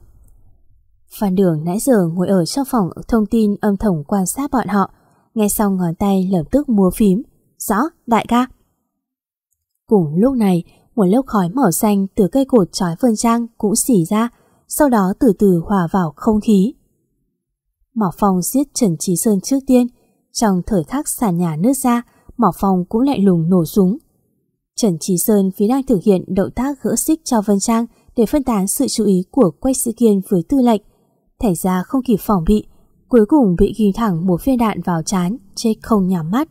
Phan Đường nãy giờ ngồi ở trong phòng thông tin âm thầm quan sát bọn họ, nghe xong ngón tay lập tức múa phím. Rõ, đại ca. Cùng lúc này, một lớp khói màu xanh từ cây cột trói vân trang cũng xỉ ra, sau đó từ từ hòa vào không khí. Mỏ Phong giết Trần Trí Sơn trước tiên. Trong thời khắc sàn nhà nước ra, Mỏ Phong cũng lại lùng nổ súng. Trần Trí Sơn phía đang thực hiện động tác gỡ xích cho Vân Trang để phân tán sự chú ý của Quách Sĩ Kiên với tư lệnh. thảy ra không kịp phòng bị, cuối cùng bị ghi thẳng một viên đạn vào trán, chết không nhắm mắt.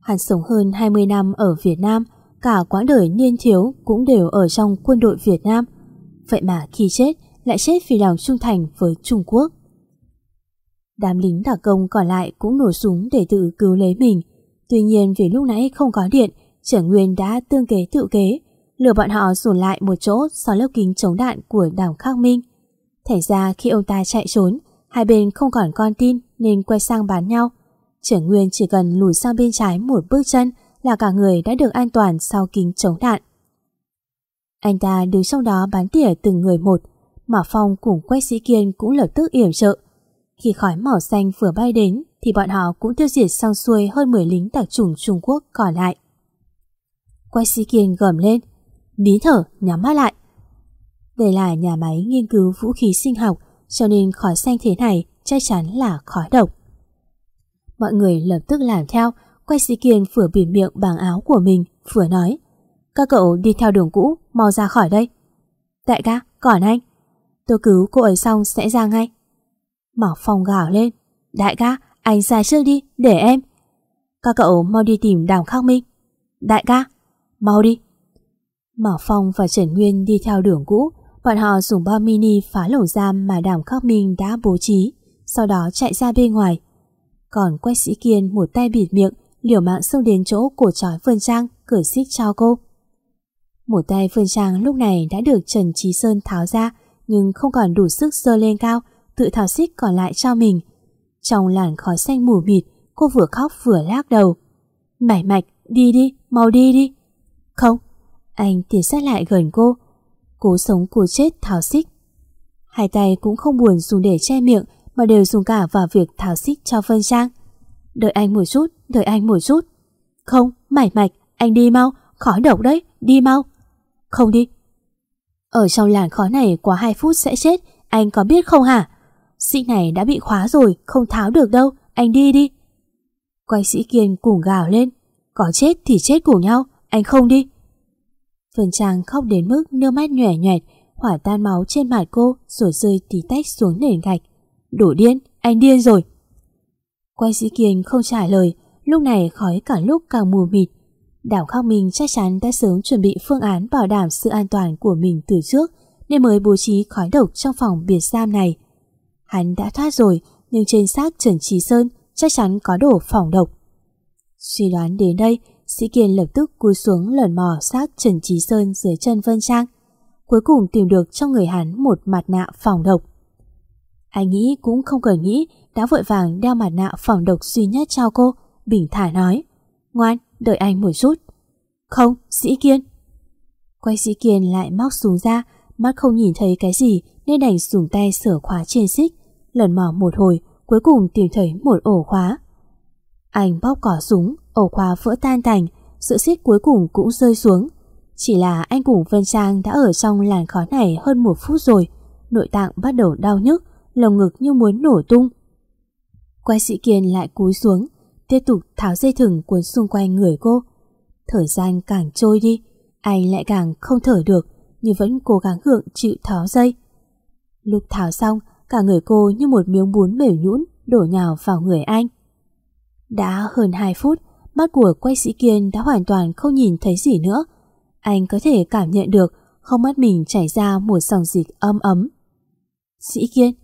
Hắn sống hơn 20 năm ở Việt Nam, cả quãng đời niên thiếu cũng đều ở trong quân đội Việt Nam. Vậy mà khi chết, lại chết vì lòng trung thành với Trung Quốc. Đám lính đặc công còn lại cũng nổ súng để tự cứu lấy mình. Tuy nhiên vì lúc nãy không có điện, Trở Nguyên đã tương kế tự kế, lừa bọn họ dồn lại một chỗ sau lớp kính chống đạn của đảo Khắc Minh. Thể ra khi ông ta chạy trốn, hai bên không còn con tin nên quay sang bán nhau. Trở Nguyên chỉ cần lùi sang bên trái một bước chân là cả người đã được an toàn sau kính chống đạn. Anh ta đứng trong đó bán tỉa từng người một, mà Phong cùng Quách Sĩ Kiên cũng lập tức yểm trợ. Khi khói màu xanh vừa bay đến thì bọn họ cũng tiêu diệt xong xuôi hơn 10 lính đặc chủng Trung Quốc còn lại. Quách Sĩ Kiên gầm lên, nín thở, nhắm mắt lại. Đây là nhà máy nghiên cứu vũ khí sinh học cho nên khói xanh thế này chắc chắn là khói độc. Mọi người lập tức làm theo, Quách Sĩ Kiên vừa biển miệng bằng áo của mình, vừa nói Các cậu đi theo đường cũ, mau ra khỏi đây. Đại ca, còn anh. Tôi cứu cô ấy xong sẽ ra ngay. Mỏ Phong gào lên. Đại ca, anh ra trước đi, để em. Các cậu mau đi tìm đàm khắc minh. Đại ca, mau đi. Mỏ Phong và Trần Nguyên đi theo đường cũ, bọn họ dùng bom mini phá lổ giam mà đàm khắc minh đã bố trí, sau đó chạy ra bên ngoài. Còn Quách Sĩ Kiên một tay bịt miệng, liều mạng xông đến chỗ của trói Vân Trang, cởi xích cho cô. Một tay Vân Trang lúc này đã được Trần Trí Sơn tháo ra, nhưng không còn đủ sức dơ lên cao, tự tháo xích còn lại cho mình. Trong làn khói xanh mù mịt, cô vừa khóc vừa lắc đầu. Mải mạch, đi đi, mau đi đi. Không, anh tiến sát lại gần cô, cố sống cố chết tháo xích. Hai tay cũng không buồn dùng để che miệng mà đều dùng cả vào việc tháo xích cho Vân Trang. Đợi anh một chút, đợi anh một chút. Không, mải mạch, anh đi mau, khói độc đấy, đi mau. Không đi. Ở trong làn khói này quá 2 phút sẽ chết, anh có biết không hả? Xích này đã bị khóa rồi, không tháo được đâu, anh đi đi. Quay sĩ Kiên cùng gào lên, có chết thì chết cùng nhau, anh không đi. phần Trang khóc đến mức nước mắt nhòe nhòe, hỏa tan máu trên mặt cô rồi rơi tí tách xuống nền gạch. Đổ điên, anh điên rồi. Quay sĩ Kiên không trả lời, lúc này khói cả lúc càng mù mịt. Đảo Khắc Minh chắc chắn đã sớm chuẩn bị phương án bảo đảm sự an toàn của mình từ trước nên mới bố trí khói độc trong phòng biệt giam này. Hắn đã thoát rồi nhưng trên xác Trần Trí Sơn chắc chắn có đổ phòng độc. Suy đoán đến đây, Sĩ Kiên lập tức cúi xuống lẩn mò xác Trần Trí Sơn dưới chân Vân Trang. Cuối cùng tìm được trong người hắn một mặt nạ phòng độc. Anh nghĩ cũng không cần nghĩ đã vội vàng đeo mặt nạ phòng độc duy nhất cho cô, bình thả nói. Ngoan, đợi anh một chút. Không, Sĩ Kiên. Quay Sĩ Kiên lại móc súng ra, mắt không nhìn thấy cái gì nên đành dùng tay sửa khóa trên xích. Lần mò một hồi, cuối cùng tìm thấy một ổ khóa. Anh bóp cỏ súng, ổ khóa vỡ tan thành, sự xích cuối cùng cũng rơi xuống. Chỉ là anh cùng Vân Trang đã ở trong làn khói này hơn một phút rồi, nội tạng bắt đầu đau nhức, lồng ngực như muốn nổ tung. Quay sĩ Kiên lại cúi xuống, tiếp tục tháo dây thừng cuốn xung quanh người cô. Thời gian càng trôi đi, anh lại càng không thở được, nhưng vẫn cố gắng gượng chịu tháo dây. Lúc tháo xong, cả người cô như một miếng bún mềm nhũn đổ nhào vào người anh. Đã hơn 2 phút, mắt của quay sĩ Kiên đã hoàn toàn không nhìn thấy gì nữa. Anh có thể cảm nhận được không mắt mình chảy ra một dòng dịch âm ấm. Sĩ Kiên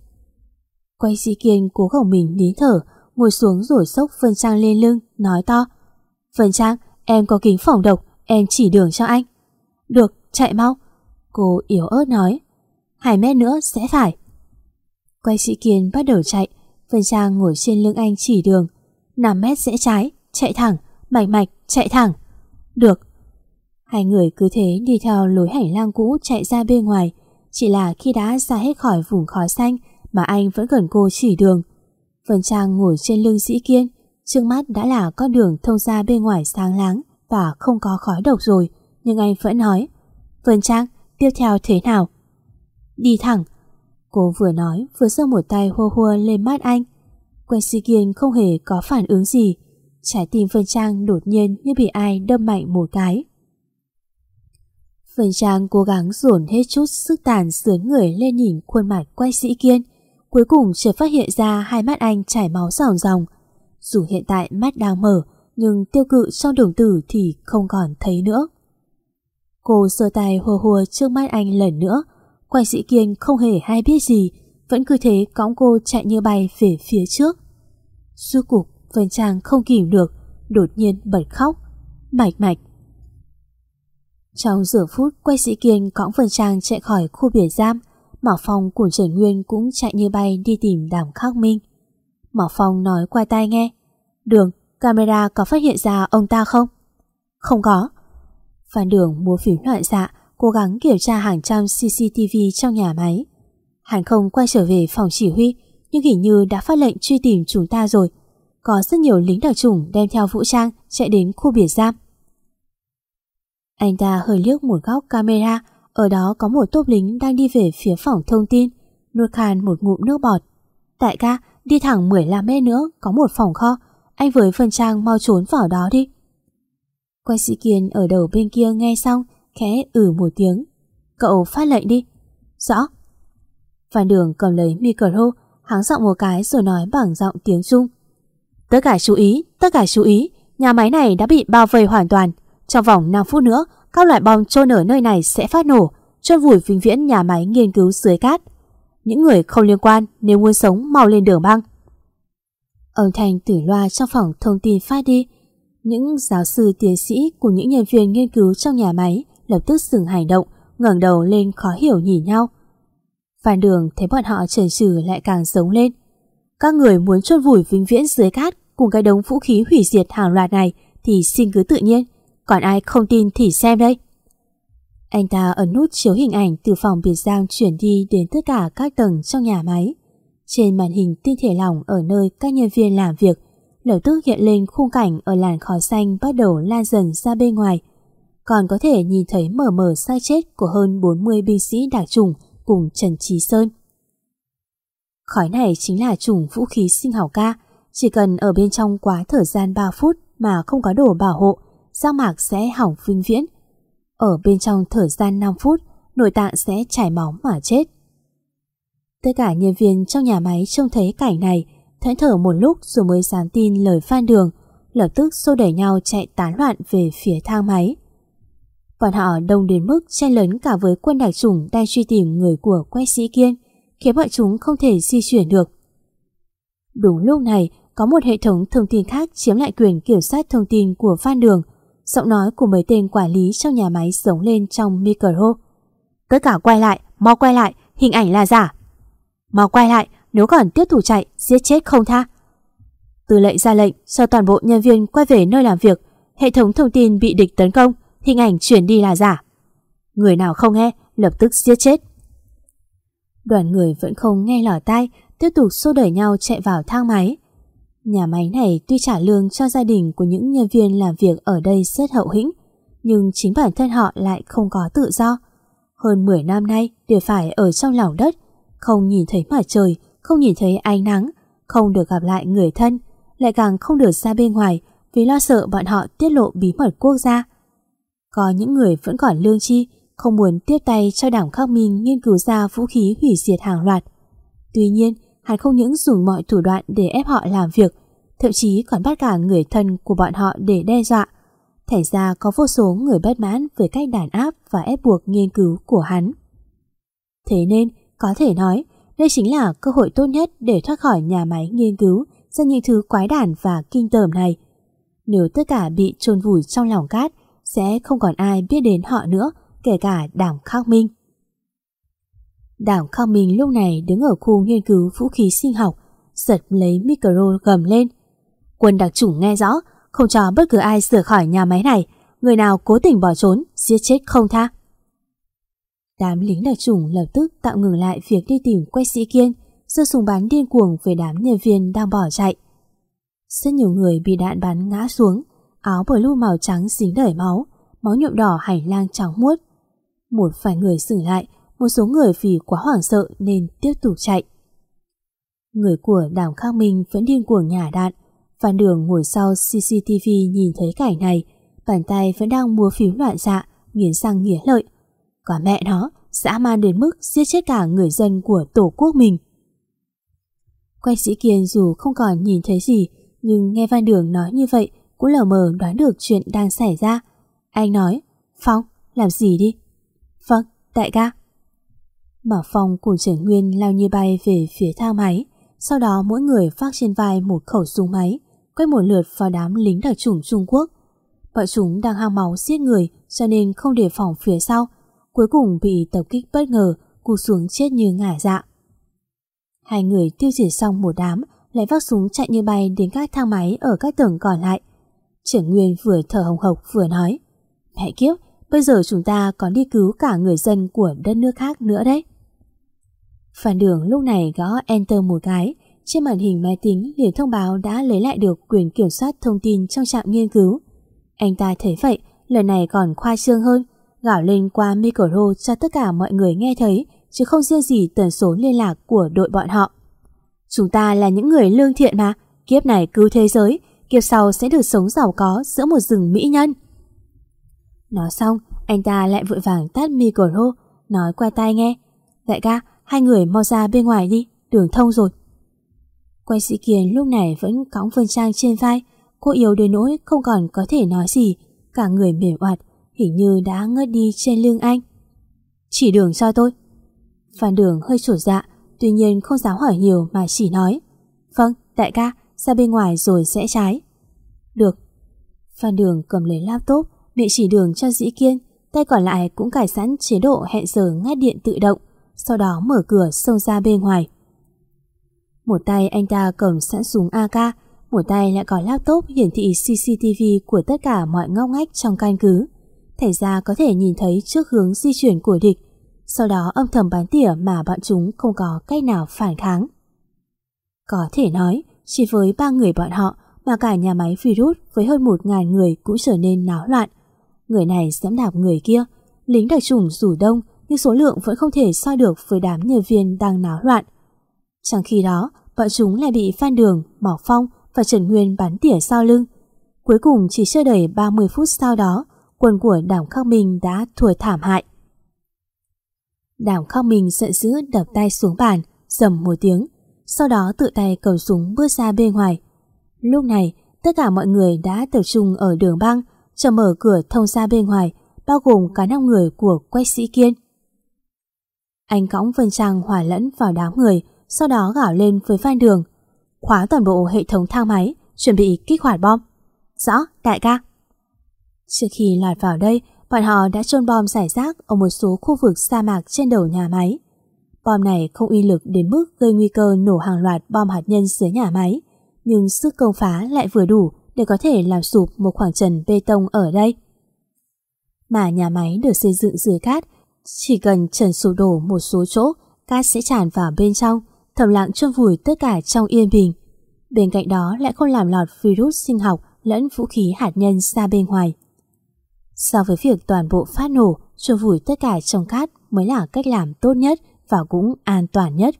Quay sĩ Kiên cố gồng mình nín thở, ngồi xuống rồi sốc Vân Trang lên lưng, nói to. Vân Trang, em có kính phòng độc, em chỉ đường cho anh. Được, chạy mau. Cô yếu ớt nói. Hai mét nữa sẽ phải. Quay sĩ Kiên bắt đầu chạy, Vân Trang ngồi trên lưng anh chỉ đường. 5 mét sẽ trái, chạy thẳng, mạch mạch, chạy thẳng. Được. Hai người cứ thế đi theo lối hành lang cũ chạy ra bên ngoài. Chỉ là khi đã ra hết khỏi vùng khói xanh mà anh vẫn gần cô chỉ đường. Vân Trang ngồi trên lưng sĩ kiên, trước mắt đã là con đường thông ra bên ngoài sáng láng và không có khói độc rồi, nhưng anh vẫn nói Vân Trang, tiếp theo thế nào? Đi thẳng. Cô vừa nói vừa giơ một tay hô hua lên mắt anh. Quen si kiên không hề có phản ứng gì. Trái tim Vân Trang đột nhiên như bị ai đâm mạnh một cái. Vân Trang cố gắng dồn hết chút sức tàn sướn người lên nhìn khuôn mặt quay sĩ kiên. Cuối cùng chợt phát hiện ra hai mắt anh chảy máu ròng ròng. Dù hiện tại mắt đang mở, nhưng tiêu cự trong đồng tử thì không còn thấy nữa. Cô sơ tay hùa hùa trước mắt anh lần nữa, quay sĩ kiên không hề hay biết gì, vẫn cứ thế cõng cô chạy như bay về phía trước. Suốt cục, Vân Trang không kìm được, đột nhiên bật khóc, mạch mạch. Trong giữa phút quay sĩ kiên cõng Vân Trang chạy khỏi khu biệt giam, mỏ Phong cùng Trần Nguyên cũng chạy như bay đi tìm đàm khắc minh. Mỏ Phong nói qua tai nghe, Đường, camera có phát hiện ra ông ta không? Không có. Phan Đường mua phím loạn dạ, cố gắng kiểm tra hàng trăm CCTV trong nhà máy. Hắn không quay trở về phòng chỉ huy, nhưng hình như đã phát lệnh truy tìm chúng ta rồi. Có rất nhiều lính đặc chủng đem theo vũ trang chạy đến khu biệt giam. Anh ta hơi liếc một góc camera, ở đó có một tốp lính đang đi về phía phòng thông tin. Nuốt khan một ngụm nước bọt. Đại ca, đi thẳng 15 mét nữa, có một phòng kho. Anh với phần trang mau trốn vào đó đi. Quay sĩ Kiên ở đầu bên kia nghe xong, khẽ ử ừ một tiếng. Cậu phát lệnh đi. Rõ. Phan Đường cầm lấy micro, háng giọng một cái rồi nói bằng giọng tiếng Trung. Tất cả chú ý, tất cả chú ý, nhà máy này đã bị bao vây hoàn toàn. Trong vòng 5 phút nữa, các loại bom trôn ở nơi này sẽ phát nổ, chôn vùi vĩnh viễn nhà máy nghiên cứu dưới cát. Những người không liên quan nếu muốn sống mau lên đường băng. Âm thanh tử loa trong phòng thông tin phát đi. Những giáo sư tiến sĩ cùng những nhân viên nghiên cứu trong nhà máy lập tức dừng hành động, ngẩng đầu lên khó hiểu nhìn nhau. Phan Đường thấy bọn họ chần chừ lại càng giống lên. Các người muốn chôn vùi vĩnh viễn dưới cát cùng cái đống vũ khí hủy diệt hàng loạt này thì xin cứ tự nhiên. Còn ai không tin thì xem đây. Anh ta ấn nút chiếu hình ảnh từ phòng biệt giam chuyển đi đến tất cả các tầng trong nhà máy. Trên màn hình tinh thể lỏng ở nơi các nhân viên làm việc lập tức hiện lên khung cảnh ở làn khói xanh bắt đầu lan dần ra bên ngoài. Còn có thể nhìn thấy mở mở sai chết của hơn 40 binh sĩ đặc trùng cùng Trần Trí Sơn. Khói này chính là chủng vũ khí sinh học ca, chỉ cần ở bên trong quá thời gian 3 phút mà không có đồ bảo hộ da mạc sẽ hỏng vinh viễn. Ở bên trong thời gian 5 phút, nội tạng sẽ chảy máu mà chết. Tất cả nhân viên trong nhà máy trông thấy cảnh này, thẫn thở một lúc rồi mới dám tin lời phan đường, lập tức xô đẩy nhau chạy tán loạn về phía thang máy. Bọn họ đông đến mức chen lấn cả với quân đặc chủng đang truy tìm người của quay sĩ kiên, khiến bọn chúng không thể di chuyển được. Đúng lúc này, có một hệ thống thông tin khác chiếm lại quyền kiểm soát thông tin của Phan Đường, Giọng nói của mấy tên quản lý trong nhà máy sống lên trong micro. Tất cả quay lại, mau quay lại, hình ảnh là giả. Mau quay lại, nếu còn tiếp tục chạy, giết chết không tha. Từ lệnh ra lệnh cho toàn bộ nhân viên quay về nơi làm việc, hệ thống thông tin bị địch tấn công, hình ảnh chuyển đi là giả. Người nào không nghe, lập tức giết chết. Đoàn người vẫn không nghe lỏ tai, tiếp tục xô đẩy nhau chạy vào thang máy. Nhà máy này tuy trả lương cho gia đình của những nhân viên làm việc ở đây rất hậu hĩnh, nhưng chính bản thân họ lại không có tự do. Hơn 10 năm nay đều phải ở trong lòng đất, không nhìn thấy mặt trời, không nhìn thấy ánh nắng, không được gặp lại người thân, lại càng không được ra bên ngoài vì lo sợ bọn họ tiết lộ bí mật quốc gia. Có những người vẫn còn lương chi, không muốn tiếp tay cho đảng Khắc Minh nghiên cứu ra vũ khí hủy diệt hàng loạt. Tuy nhiên, hắn không những dùng mọi thủ đoạn để ép họ làm việc, thậm chí còn bắt cả người thân của bọn họ để đe dọa. Thành ra có vô số người bất mãn với cách đàn áp và ép buộc nghiên cứu của hắn. Thế nên, có thể nói, đây chính là cơ hội tốt nhất để thoát khỏi nhà máy nghiên cứu ra những thứ quái đản và kinh tởm này. Nếu tất cả bị chôn vùi trong lòng cát, sẽ không còn ai biết đến họ nữa, kể cả đảng Khắc Minh. Đảng Khắc Minh lúc này đứng ở khu nghiên cứu vũ khí sinh học, giật lấy micro gầm lên. Quân đặc chủng nghe rõ, không cho bất cứ ai rời khỏi nhà máy này, người nào cố tình bỏ trốn, giết chết không tha. Đám lính đặc chủng lập tức tạm ngừng lại việc đi tìm quay sĩ kiên, giơ súng bắn điên cuồng về đám nhân viên đang bỏ chạy. Rất nhiều người bị đạn bắn ngã xuống, áo blue màu trắng dính đầy máu, máu nhuộm đỏ hành lang trắng muốt. Một vài người dừng lại, một số người vì quá hoảng sợ nên tiếp tục chạy. Người của đảo Khang Minh vẫn điên cuồng nhả đạn. Phan Đường ngồi sau CCTV nhìn thấy cảnh này, bàn tay vẫn đang múa phím loạn dạ, nghiến răng nghiến lợi. Quả mẹ nó, dã man đến mức giết chết cả người dân của tổ quốc mình. Quay sĩ Kiên dù không còn nhìn thấy gì, nhưng nghe Văn Đường nói như vậy cũng lờ mờ đoán được chuyện đang xảy ra. Anh nói, Phong, làm gì đi? Vâng, đại ca. Bảo Phong cùng Trần Nguyên lao như bay về phía thang máy, sau đó mỗi người phát trên vai một khẩu súng máy, quay một lượt vào đám lính đặc chủng Trung Quốc. Bọn chúng đang hao máu giết người cho nên không đề phòng phía sau, cuối cùng bị tập kích bất ngờ, cú xuống chết như ngả dạ. Hai người tiêu diệt xong một đám, lại vác súng chạy như bay đến các thang máy ở các tầng còn lại. Trưởng Nguyên vừa thở hồng hộc vừa nói, Mẹ kiếp, bây giờ chúng ta còn đi cứu cả người dân của đất nước khác nữa đấy. Phan Đường lúc này gõ Enter một cái, trên màn hình máy tính liền thông báo đã lấy lại được quyền kiểm soát thông tin trong trạm nghiên cứu. Anh ta thấy vậy, lần này còn khoa trương hơn, gào lên qua micro cho tất cả mọi người nghe thấy, chứ không riêng gì tần số liên lạc của đội bọn họ. Chúng ta là những người lương thiện mà, kiếp này cứu thế giới, kiếp sau sẽ được sống giàu có giữa một rừng mỹ nhân. Nói xong, anh ta lại vội vàng tắt micro, nói qua tai nghe. Đại ca, hai người mau ra bên ngoài đi, đường thông rồi. Quay sĩ Kiền lúc này vẫn cõng Vân Trang trên vai, cô yếu đến nỗi không còn có thể nói gì, cả người mềm oặt, hình như đã ngất đi trên lưng anh. Chỉ đường cho tôi. Phan đường hơi trột dạ, tuy nhiên không dám hỏi nhiều mà chỉ nói. Vâng, đại ca, ra bên ngoài rồi sẽ trái. Được. Phan đường cầm lấy laptop, bị chỉ đường cho dĩ kiên, tay còn lại cũng cài sẵn chế độ hẹn giờ ngắt điện tự động, sau đó mở cửa xông ra bên ngoài. Một tay anh ta cầm sẵn súng AK, một tay lại có laptop hiển thị CCTV của tất cả mọi ngóc ngách trong căn cứ. Thành ra có thể nhìn thấy trước hướng di chuyển của địch, sau đó âm thầm bắn tỉa mà bọn chúng không có cách nào phản kháng. Có thể nói, chỉ với ba người bọn họ mà cả nhà máy virus với hơn một ngàn người cũng trở nên náo loạn. Người này dẫm đạp người kia, lính đặc trùng rủ đông nhưng số lượng vẫn không thể so được với đám nhân viên đang náo loạn. Trong khi đó, bọn chúng lại bị Phan Đường, Mỏ Phong và Trần Nguyên bắn tỉa sau lưng. Cuối cùng chỉ chưa đầy 30 phút sau đó, quân của đảng Khắc Minh đã thua thảm hại. Đảng Khắc Minh giận dữ đập tay xuống bàn, dầm một tiếng, sau đó tự tay cầm súng bước ra bên ngoài. Lúc này, tất cả mọi người đã tập trung ở đường băng, chờ mở cửa thông ra bên ngoài, bao gồm cả năm người của Quách Sĩ Kiên. Anh cõng Vân Trang hòa lẫn vào đám người, sau đó gào lên với Phan Đường. Khóa toàn bộ hệ thống thang máy, chuẩn bị kích hoạt bom. Rõ, đại ca. Trước khi lọt vào đây, bọn họ đã trôn bom giải rác ở một số khu vực sa mạc trên đầu nhà máy. Bom này không uy lực đến mức gây nguy cơ nổ hàng loạt bom hạt nhân dưới nhà máy, nhưng sức công phá lại vừa đủ để có thể làm sụp một khoảng trần bê tông ở đây. Mà nhà máy được xây dựng dưới cát, chỉ cần trần sụp đổ một số chỗ, cát sẽ tràn vào bên trong, thầm lặng chôn vùi tất cả trong yên bình. Bên cạnh đó lại không làm lọt virus sinh học lẫn vũ khí hạt nhân ra bên ngoài. So với việc toàn bộ phát nổ, chôn vùi tất cả trong cát mới là cách làm tốt nhất và cũng an toàn nhất.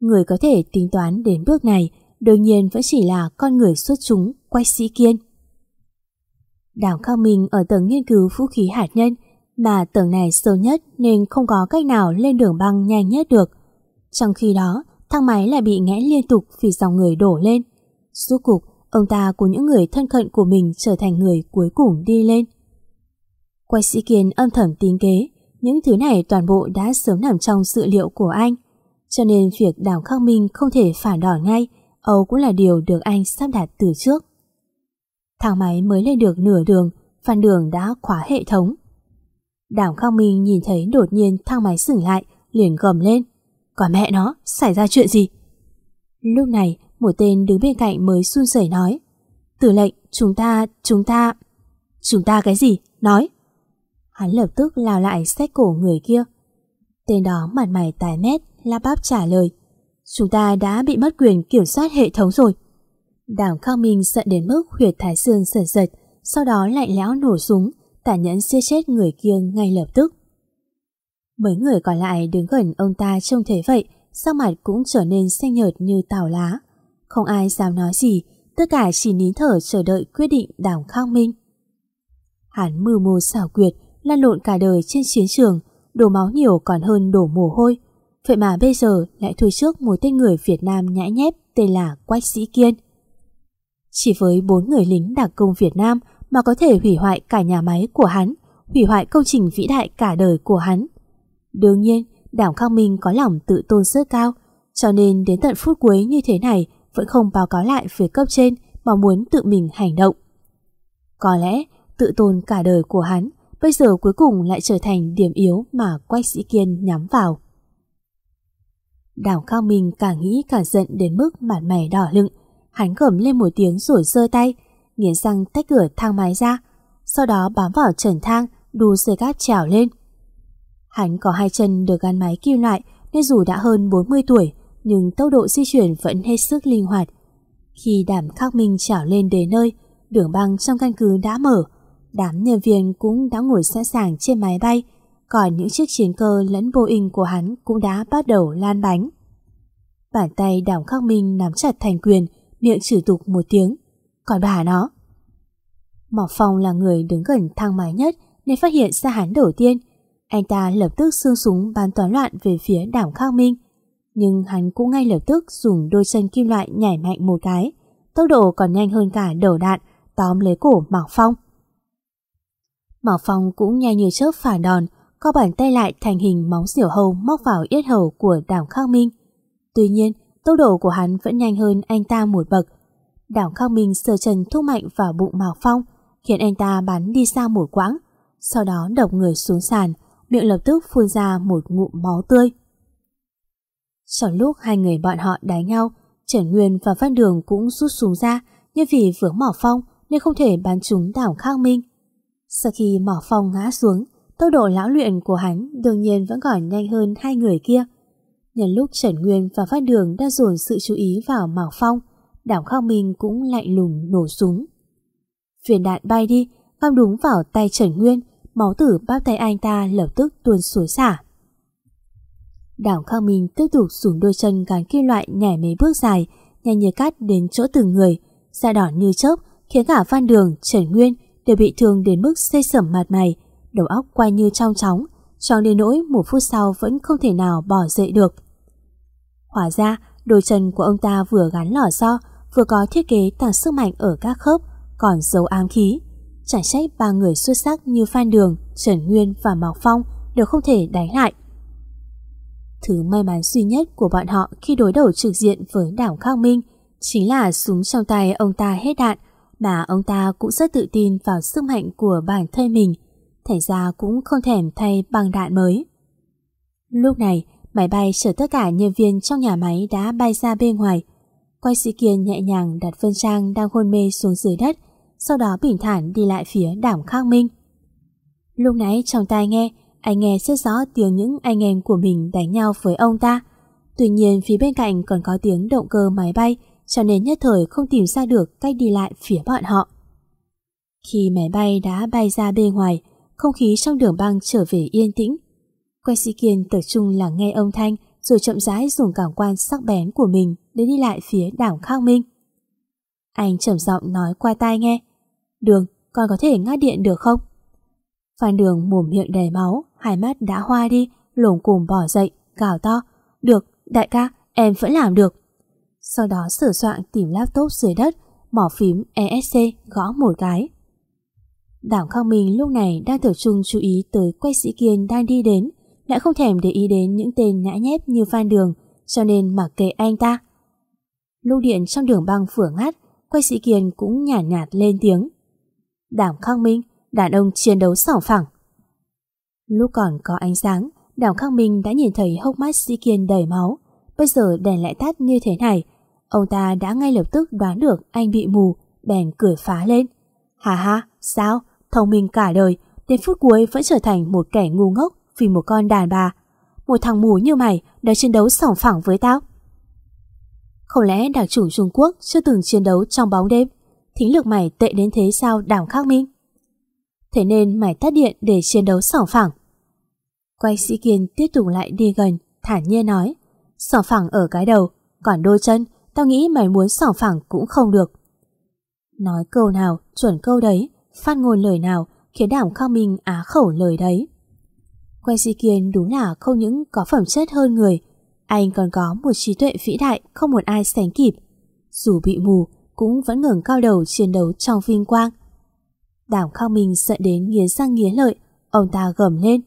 Người có thể tính toán đến bước này đương nhiên vẫn chỉ là con người xuất chúng quay sĩ kiên. Đào Cao Minh ở tầng nghiên cứu vũ khí hạt nhân mà tầng này sâu nhất nên không có cách nào lên đường băng nhanh nhất được. Trong khi đó, thang máy lại bị ngẽ liên tục vì dòng người đổ lên. Suốt cục, ông ta của những người thân cận của mình trở thành người cuối cùng đi lên. Quay sĩ Kiên âm thầm tính kế, những thứ này toàn bộ đã sớm nằm trong dự liệu của anh. Cho nên việc Đào Khắc Minh không thể phản đòn ngay, Âu cũng là điều được anh sắp đặt từ trước. Thang máy mới lên được nửa đường, Phan Đường đã khóa hệ thống. Đảng Khang Minh nhìn thấy đột nhiên thang máy dừng lại, liền gầm lên. Còn mẹ nó, xảy ra chuyện gì? Lúc này, một tên đứng bên cạnh mới run rẩy nói. Tử lệnh, chúng ta, chúng ta... Chúng ta cái gì? Nói. Hắn lập tức lao lại xét cổ người kia. Tên đó mặt mày tái mét, la bắp trả lời. Chúng ta đã bị mất quyền kiểm soát hệ thống rồi. Đảng Khang Minh giận đến mức huyệt thái dương sần sật, sau đó lạnh lẽo nổ súng, tả nhẫn siết chết người kia ngay lập tức. Mấy người còn lại đứng gần ông ta trông thấy vậy, sắc mặt cũng trở nên xanh nhợt như tàu lá. Không ai dám nói gì, tất cả chỉ nín thở chờ đợi quyết định đảng Khang Minh. Hắn mưu mô xảo quyệt, lăn lộn cả đời trên chiến trường, đổ máu nhiều còn hơn đổ mồ hôi. Vậy mà bây giờ lại thua trước một tên người Việt Nam nhãi nhép tên là Quách Sĩ Kiên. Chỉ với bốn người lính đặc công Việt Nam mà có thể hủy hoại cả nhà máy của hắn, hủy hoại công trình vĩ đại cả đời của hắn. Đương nhiên, Đảng Khang Minh có lòng tự tôn rất cao, cho nên đến tận phút cuối như thế này vẫn không báo cáo lại với cấp trên mà muốn tự mình hành động. Có lẽ tự tôn cả đời của hắn bây giờ cuối cùng lại trở thành điểm yếu mà Quách Sĩ Kiên nhắm vào. Đào Cao Minh càng nghĩ càng giận đến mức mặt mày đỏ lựng, hắn gầm lên một tiếng rồi giơ tay, nghiến răng tách cửa thang máy ra, sau đó bám vào trần thang, đu dây cáp trèo lên. Hắn có hai chân được gắn máy kim loại nên dù đã hơn 40 tuổi nhưng tốc độ di chuyển vẫn hết sức linh hoạt. Khi đảm khắc minh trèo lên đến nơi, đường băng trong căn cứ đã mở, đám nhân viên cũng đã ngồi sẵn sàng trên máy bay, còn những chiếc chiến cơ lẫn Boeing của hắn cũng đã bắt đầu lan bánh. Bàn tay đảo khắc minh nắm chặt thành quyền, miệng chửi tục một tiếng. Còn bà nó. Mọc Phong là người đứng gần thang máy nhất nên phát hiện ra hắn đầu tiên. Anh ta lập tức xương súng bắn toán loạn về phía đảo khắc minh. Nhưng hắn cũng ngay lập tức dùng đôi chân kim loại nhảy mạnh một cái. Tốc độ còn nhanh hơn cả đầu đạn, tóm lấy cổ Mạc Phong. Mạc Phong cũng nhanh như chớp phản đòn, co bàn tay lại thành hình móng diều hâu móc vào yết hầu của đảo Khắc Minh. Tuy nhiên, tốc độ của hắn vẫn nhanh hơn anh ta một bậc. Đảo Khắc Minh sờ chân thúc mạnh vào bụng Mạc Phong, khiến anh ta bắn đi xa một quãng, sau đó đập người xuống sàn, miệng lập tức phun ra một ngụm máu tươi. Trong lúc hai người bọn họ đánh nhau, Trần Nguyên và Văn Đường cũng rút súng ra, nhưng vì vướng Mỏ Phong nên không thể bắn trúng đảo Khắc Minh. Sau khi Mỏ Phong ngã xuống, tốc độ lão luyện của hắn đương nhiên vẫn còn nhanh hơn hai người kia. Nhân lúc Trần Nguyên và Phát Đường đã dồn sự chú ý vào Mạc Phong, đảo Khang Minh cũng lạnh lùng nổ súng. Viên đạn bay đi, găm đúng vào tay Trần Nguyên, máu tử bắp tay anh ta lập tức tuôn suối xả. Đảo Khang Minh tiếp tục dùng đôi chân gắn kim loại nhảy mấy bước dài, nhanh như cắt đến chỗ từng người, da đỏ như chớp, khiến cả Phan Đường, Trần Nguyên đều bị thương đến mức xây sẩm mặt mày, đầu óc quay như trong chóng, cho đến nỗi một phút sau vẫn không thể nào bỏ dậy được. Hóa ra, đôi chân của ông ta vừa gắn lò xo, vừa có thiết kế tăng sức mạnh ở các khớp, còn giấu ám khí. Chẳng trách ba người xuất sắc như Phan Đường, Trần Nguyên và Mạc Phong đều không thể đánh lại. Thứ may mắn duy nhất của bọn họ khi đối đầu trực diện với đảo Khang Minh chính là súng trong tay ông ta hết đạn mà ông ta cũng rất tự tin vào sức mạnh của bản thân mình thành ra cũng không thèm thay bằng đạn mới. Lúc này, máy bay chở tất cả nhân viên trong nhà máy đã bay ra bên ngoài. Quay sĩ kiên nhẹ nhàng đặt Vân Trang đang hôn mê xuống dưới đất, sau đó bình thản đi lại phía đảo Khang Minh. Lúc nãy trong tai nghe, anh nghe rất rõ tiếng những anh em của mình đánh nhau với ông ta. Tuy nhiên phía bên cạnh còn có tiếng động cơ máy bay cho nên nhất thời không tìm ra được cách đi lại phía bọn họ. Khi máy bay đã bay ra bên ngoài, không khí trong đường băng trở về yên tĩnh. Quay sĩ kiên tập trung lắng nghe âm thanh rồi chậm rãi dùng cảm quan sắc bén của mình để đi lại phía đảo Khang Minh. Anh trầm giọng nói qua tai nghe. Đường, con có thể ngắt điện được không? Phan Đường mồm miệng đầy máu, hai mắt đã hoa đi, lồng cùng bỏ dậy, gào to. Được, đại ca, em vẫn làm được. Sau đó sửa soạn tìm laptop dưới đất, mỏ phím ESC gõ một cái. Đảng Khang Minh lúc này đang tập trung chú ý tới quay sĩ kiên đang đi đến, lại không thèm để ý đến những tên nhã nhép như Phan Đường, cho nên mặc kệ anh ta. Lưu điện trong đường băng phửa ngắt, quay sĩ kiên cũng nhả nhạt, nhạt lên tiếng. Đảng Khang Minh, đàn ông chiến đấu sỏng phẳng. Lúc còn có ánh sáng, Đảng Khang Minh đã nhìn thấy hốc mắt Sĩ Kiên đầy máu. Bây giờ đèn lại tắt như thế này, ông ta đã ngay lập tức đoán được anh bị mù, bèn cười phá lên. Hà ha, sao? Thông minh cả đời, đến phút cuối vẫn trở thành một kẻ ngu ngốc vì một con đàn bà. Một thằng mù như mày đã chiến đấu sòng phẳng với tao. Không lẽ đặc chủ Trung Quốc chưa từng chiến đấu trong bóng đêm? Thính lực mày tệ đến thế sao Đào Khắc Minh? Thế nên mày tắt điện để chiến đấu sòng phẳng. Quay sĩ Kiên tiếp tục lại đi gần, thản nhiên nói. Sỏ phẳng ở cái đầu, còn đôi chân, tao nghĩ mày muốn sỏ phẳng cũng không được. Nói câu nào, chuẩn câu đấy, phát ngôn lời nào, khiến đảm Khang Minh á khẩu lời đấy. Quay Di Kiên đúng là không những có phẩm chất hơn người, anh còn có một trí tuệ vĩ đại không một ai sánh kịp. Dù bị mù, cũng vẫn ngẩng cao đầu chiến đấu trong vinh quang. Đảm Khang Minh giận đến nghiến răng nghiến lợi, ông ta gầm lên.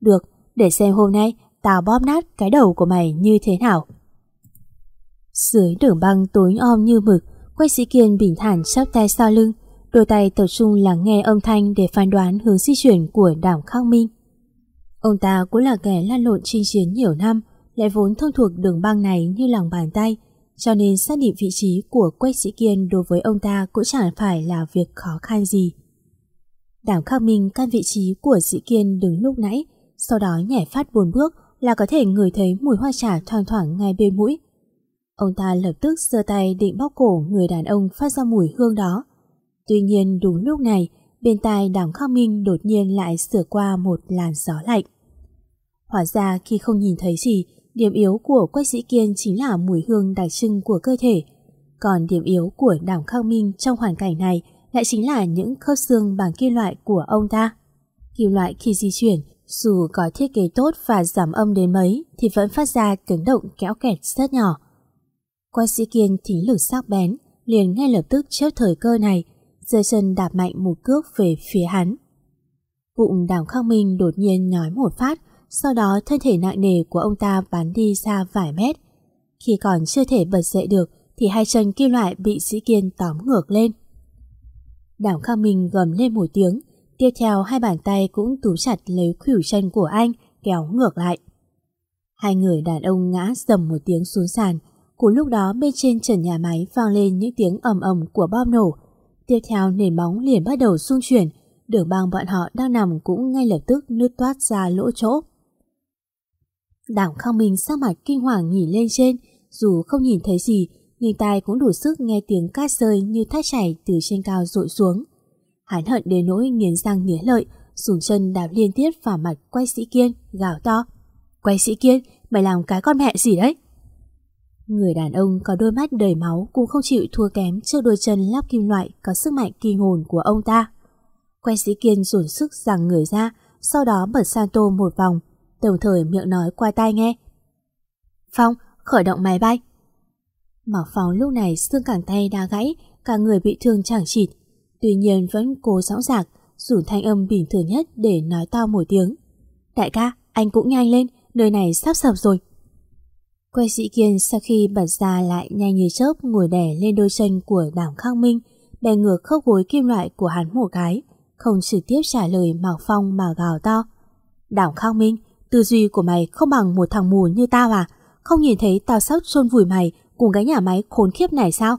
Được, để xem hôm nay tao bóp nát cái đầu của mày như thế nào. Dưới đường băng tối om như mực, Quách sĩ kiên bình thản chắp tay sau lưng, đôi tay tập trung lắng nghe âm thanh để phán đoán hướng di chuyển của đảo Khang Minh. Ông ta cũng là kẻ lan lộn chinh chiến nhiều năm, lại vốn thông thuộc đường băng này như lòng bàn tay, cho nên xác định vị trí của Quách Sĩ Kiên đối với ông ta cũng chẳng phải là việc khó khăn gì. Đảo Khắc Minh căn vị trí của Sĩ Kiên đứng lúc nãy, sau đó nhảy phát buồn bước là có thể ngửi thấy mùi hoa trà thoang thoảng ngay bên mũi. Ông ta lập tức giơ tay định bóc cổ người đàn ông phát ra mùi hương đó. Tuy nhiên đúng lúc này, bên tai đàm Khắc Minh đột nhiên lại sửa qua một làn gió lạnh. Hóa ra khi không nhìn thấy gì, điểm yếu của Quách Sĩ Kiên chính là mùi hương đặc trưng của cơ thể. Còn điểm yếu của đàm Khắc Minh trong hoàn cảnh này lại chính là những khớp xương bằng kim loại của ông ta. Kim loại khi di chuyển, dù có thiết kế tốt và giảm âm đến mấy thì vẫn phát ra tiếng động kéo kẹt rất nhỏ. Quách sĩ kiên thính lực sắc bén, liền ngay lập tức chớp thời cơ này, giơ chân đạp mạnh một cước về phía hắn. Bụng đàm khắc minh đột nhiên nhói một phát, sau đó thân thể nặng nề của ông ta bắn đi xa vài mét. Khi còn chưa thể bật dậy được thì hai chân kim loại bị sĩ kiên tóm ngược lên. Đàm khắc minh gầm lên một tiếng, tiếp theo hai bàn tay cũng túm chặt lấy khuỷu chân của anh, kéo ngược lại. Hai người đàn ông ngã dầm một tiếng xuống sàn, Cùng lúc đó bên trên trần nhà máy vang lên những tiếng ầm ầm của bom nổ. Tiếp theo nền móng liền bắt đầu xung chuyển, đường băng bọn họ đang nằm cũng ngay lập tức nứt toát ra lỗ chỗ. Đảng Khang Minh sắc mặt kinh hoàng nhìn lên trên, dù không nhìn thấy gì, nhưng tai cũng đủ sức nghe tiếng cát rơi như thác chảy từ trên cao rội xuống. Hắn hận đến nỗi nghiến răng nghiến lợi, dùng chân đạp liên tiếp vào mặt quay sĩ kiên, gào to. Quay sĩ kiên, mày làm cái con mẹ gì đấy? Người đàn ông có đôi mắt đầy máu cũng không chịu thua kém trước đôi chân lắp kim loại có sức mạnh kinh hồn của ông ta. Quay sĩ kiên dồn sức rằng người ra, sau đó bật san tô một vòng, đồng thời miệng nói qua tai nghe. Phong, khởi động máy bay. Mạc Phong lúc này xương cẳng tay đã gãy, cả người bị thương chẳng chịt. Tuy nhiên vẫn cố dõng dạc, dùng thanh âm bình thường nhất để nói to một tiếng. Đại ca, anh cũng nhanh lên, nơi này sắp sập rồi. Quay sĩ kiên sau khi bật ra lại nhanh như chớp ngồi đè lên đôi chân của đảng Khang Minh, đè ngược khớp gối kim loại của hắn một cái, không trực tiếp trả lời Mạc Phong mà gào to. Đảng Khang Minh, tư duy của mày không bằng một thằng mù như tao à? Không nhìn thấy tao sắp chôn vùi mày cùng cái nhà máy khốn khiếp này sao?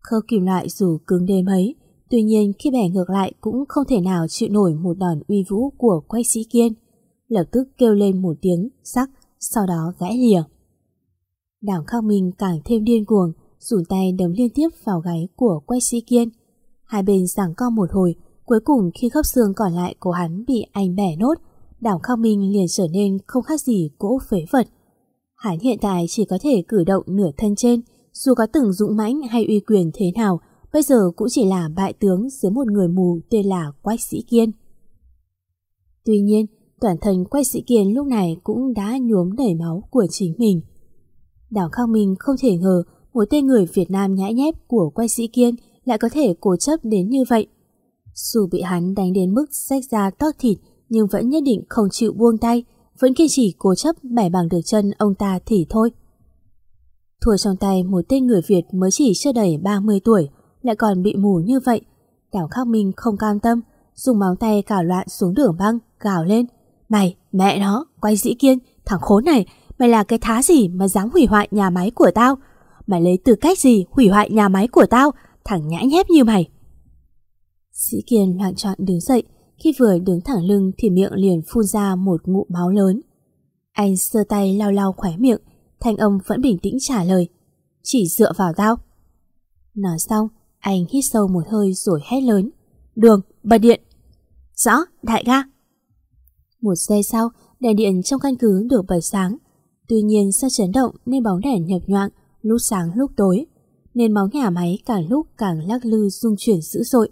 Khớp kim loại dù cứng đêm ấy, tuy nhiên khi bẻ ngược lại cũng không thể nào chịu nổi một đòn uy vũ của quay sĩ kiên. Lập tức kêu lên một tiếng sắc, sau đó gãy lìa. Đảng Khắc Minh càng thêm điên cuồng, dùng tay đấm liên tiếp vào gáy của Quách Sĩ Kiên. Hai bên giằng co một hồi, cuối cùng khi khớp xương còn lại của hắn bị anh bẻ nốt, Đảng Khắc Minh liền trở nên không khác gì cỗ phế vật. Hắn hiện tại chỉ có thể cử động nửa thân trên, dù có từng dũng mãnh hay uy quyền thế nào, bây giờ cũng chỉ là bại tướng dưới một người mù tên là Quách Sĩ Kiên. Tuy nhiên, toàn thân Quách Sĩ Kiên lúc này cũng đã nhuốm đầy máu của chính mình. Đào Khang Minh không thể ngờ một tên người Việt Nam nhãi nhép của quay sĩ Kiên lại có thể cố chấp đến như vậy. Dù bị hắn đánh đến mức rách ra tót thịt nhưng vẫn nhất định không chịu buông tay, vẫn kiên trì cố chấp bẻ bằng được chân ông ta thì thôi. Thua trong tay một tên người Việt mới chỉ chưa đầy 30 tuổi, lại còn bị mù như vậy. Đào Khắc Minh không cam tâm, dùng máu tay cào loạn xuống đường băng, gào lên. Mày, mẹ nó, quay dĩ kiên, thằng khốn này, Mày là cái thá gì mà dám hủy hoại nhà máy của tao? Mày lấy tư cách gì hủy hoại nhà máy của tao? Thằng nhã nhép như mày. Sĩ Kiên loạn trọn đứng dậy. Khi vừa đứng thẳng lưng thì miệng liền phun ra một ngụm máu lớn. Anh sơ tay lau lau khóe miệng. Thanh âm vẫn bình tĩnh trả lời. Chỉ dựa vào tao. Nói xong, anh hít sâu một hơi rồi hét lớn. Đường, bật điện. Rõ, đại ga. Một giây sau, đèn điện trong căn cứ được bật sáng. Tuy nhiên do chấn động nên bóng đèn nhập nhoạng, lúc sáng lúc tối. Nên máu nhà máy càng lúc càng lắc lư rung chuyển dữ dội.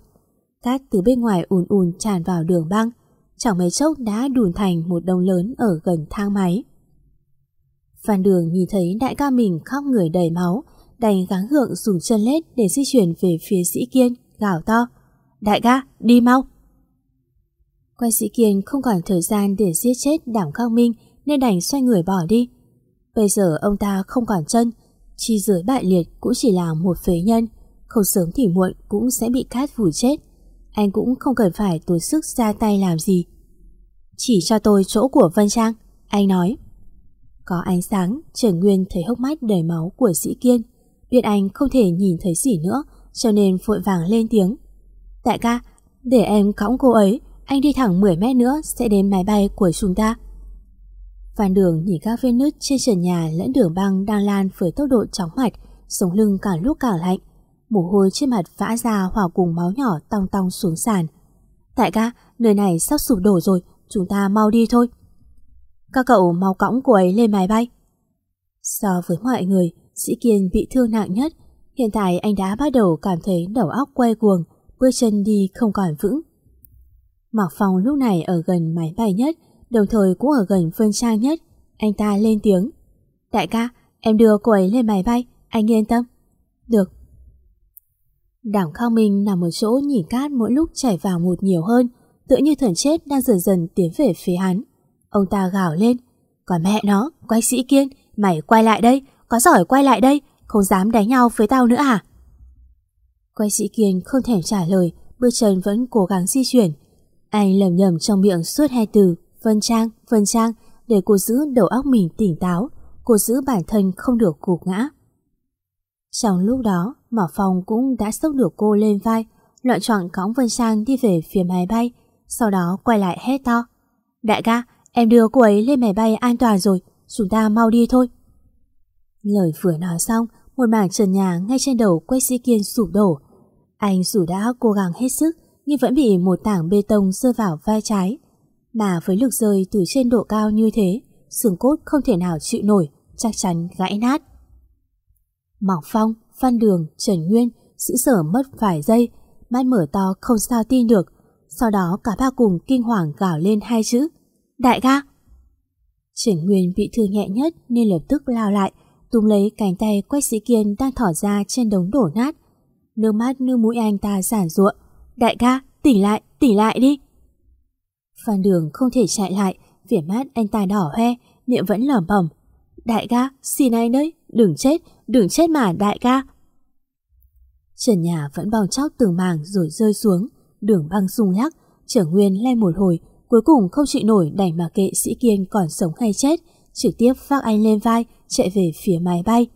Cát từ bên ngoài ùn ùn tràn vào đường băng. Chẳng mấy chốc đã đùn thành một đông lớn ở gần thang máy. Phan Đường nhìn thấy đại ca mình khóc người đầy máu, đành gắng gượng dùng chân lết để di chuyển về phía sĩ kiên, gào to. Đại ca, đi mau! Quay sĩ kiên không còn thời gian để giết chết đảm khắc minh nên đành xoay người bỏ đi. Bây giờ ông ta không còn chân, chi dưới bại liệt cũng chỉ là một phế nhân, không sớm thì muộn cũng sẽ bị cát vùi chết. Anh cũng không cần phải tốn sức ra tay làm gì. Chỉ cho tôi chỗ của Vân Trang, anh nói. Có ánh sáng, Trần Nguyên thấy hốc mắt đầy máu của sĩ kiên. Biết anh không thể nhìn thấy gì nữa, cho nên vội vàng lên tiếng. Đại ca, để em cõng cô ấy, anh đi thẳng 10 mét nữa sẽ đến máy bay của chúng ta. Phan Đường nhìn các vết nứt trên trần nhà lẫn đường băng đang lan với tốc độ chóng mặt, sống lưng càng lúc càng lạnh. Mồ hôi trên mặt vã ra hòa cùng máu nhỏ tong tong xuống sàn. Tại ca, nơi này sắp sụp đổ rồi, chúng ta mau đi thôi. Các cậu mau cõng cô ấy lên máy bay. So với mọi người, Sĩ Kiên bị thương nặng nhất. Hiện tại anh đã bắt đầu cảm thấy đầu óc quay cuồng, bước chân đi không còn vững. Mạc Phong lúc này ở gần máy bay nhất, đồng thời cũng ở gần Phương Trang nhất. Anh ta lên tiếng. Đại ca, em đưa cô ấy lên máy bay, anh yên tâm. Được. Đảng Khao Minh nằm ở chỗ nhìn cát mỗi lúc chảy vào một nhiều hơn, tựa như thần chết đang dần dần tiến về phía hắn. Ông ta gào lên. Còn mẹ nó, quay sĩ kiên, mày quay lại đây, có giỏi quay lại đây, không dám đánh nhau với tao nữa à? Quay sĩ kiên không thèm trả lời, bước chân vẫn cố gắng di chuyển. Anh lầm nhầm trong miệng suốt hai từ, Vân Trang, Vân Trang, để cô giữ đầu óc mình tỉnh táo, cô giữ bản thân không được gục ngã. Trong lúc đó, Mỏ Phong cũng đã sốc được cô lên vai, loạn chọn cõng Vân Trang đi về phía máy bay, sau đó quay lại hét to. Đại ca, em đưa cô ấy lên máy bay an toàn rồi, chúng ta mau đi thôi. Lời vừa nói xong, một mảng trần nhà ngay trên đầu quay sĩ kiên sụp đổ. Anh dù đã cố gắng hết sức, nhưng vẫn bị một tảng bê tông rơi vào vai trái. Mà với lực rơi từ trên độ cao như thế, xương cốt không thể nào chịu nổi, chắc chắn gãy nát. Mỏng Phong, Phan Đường, Trần Nguyên giữ sở mất vài giây, mắt mở to không sao tin được. Sau đó cả ba cùng kinh hoàng gào lên hai chữ. Đại ca! Trần Nguyên bị thương nhẹ nhất nên lập tức lao lại, túm lấy cánh tay Quách Sĩ Kiên đang thỏ ra trên đống đổ nát. Nước mắt như mũi anh ta giản ruộng. Đại ca, tỉnh lại, tỉnh lại đi. Phan Đường không thể chạy lại, vẻ mát, anh ta đỏ hoe, miệng vẫn lẩm bẩm. Đại ca, xin anh đấy, đừng chết, đừng chết mà đại ca. Trần nhà vẫn bao chóc từng màng rồi rơi xuống, đường băng rung lắc, trở nguyên lên một hồi, cuối cùng không chịu nổi đành mà kệ sĩ kiên còn sống hay chết, trực tiếp vác anh lên vai, chạy về phía máy bay.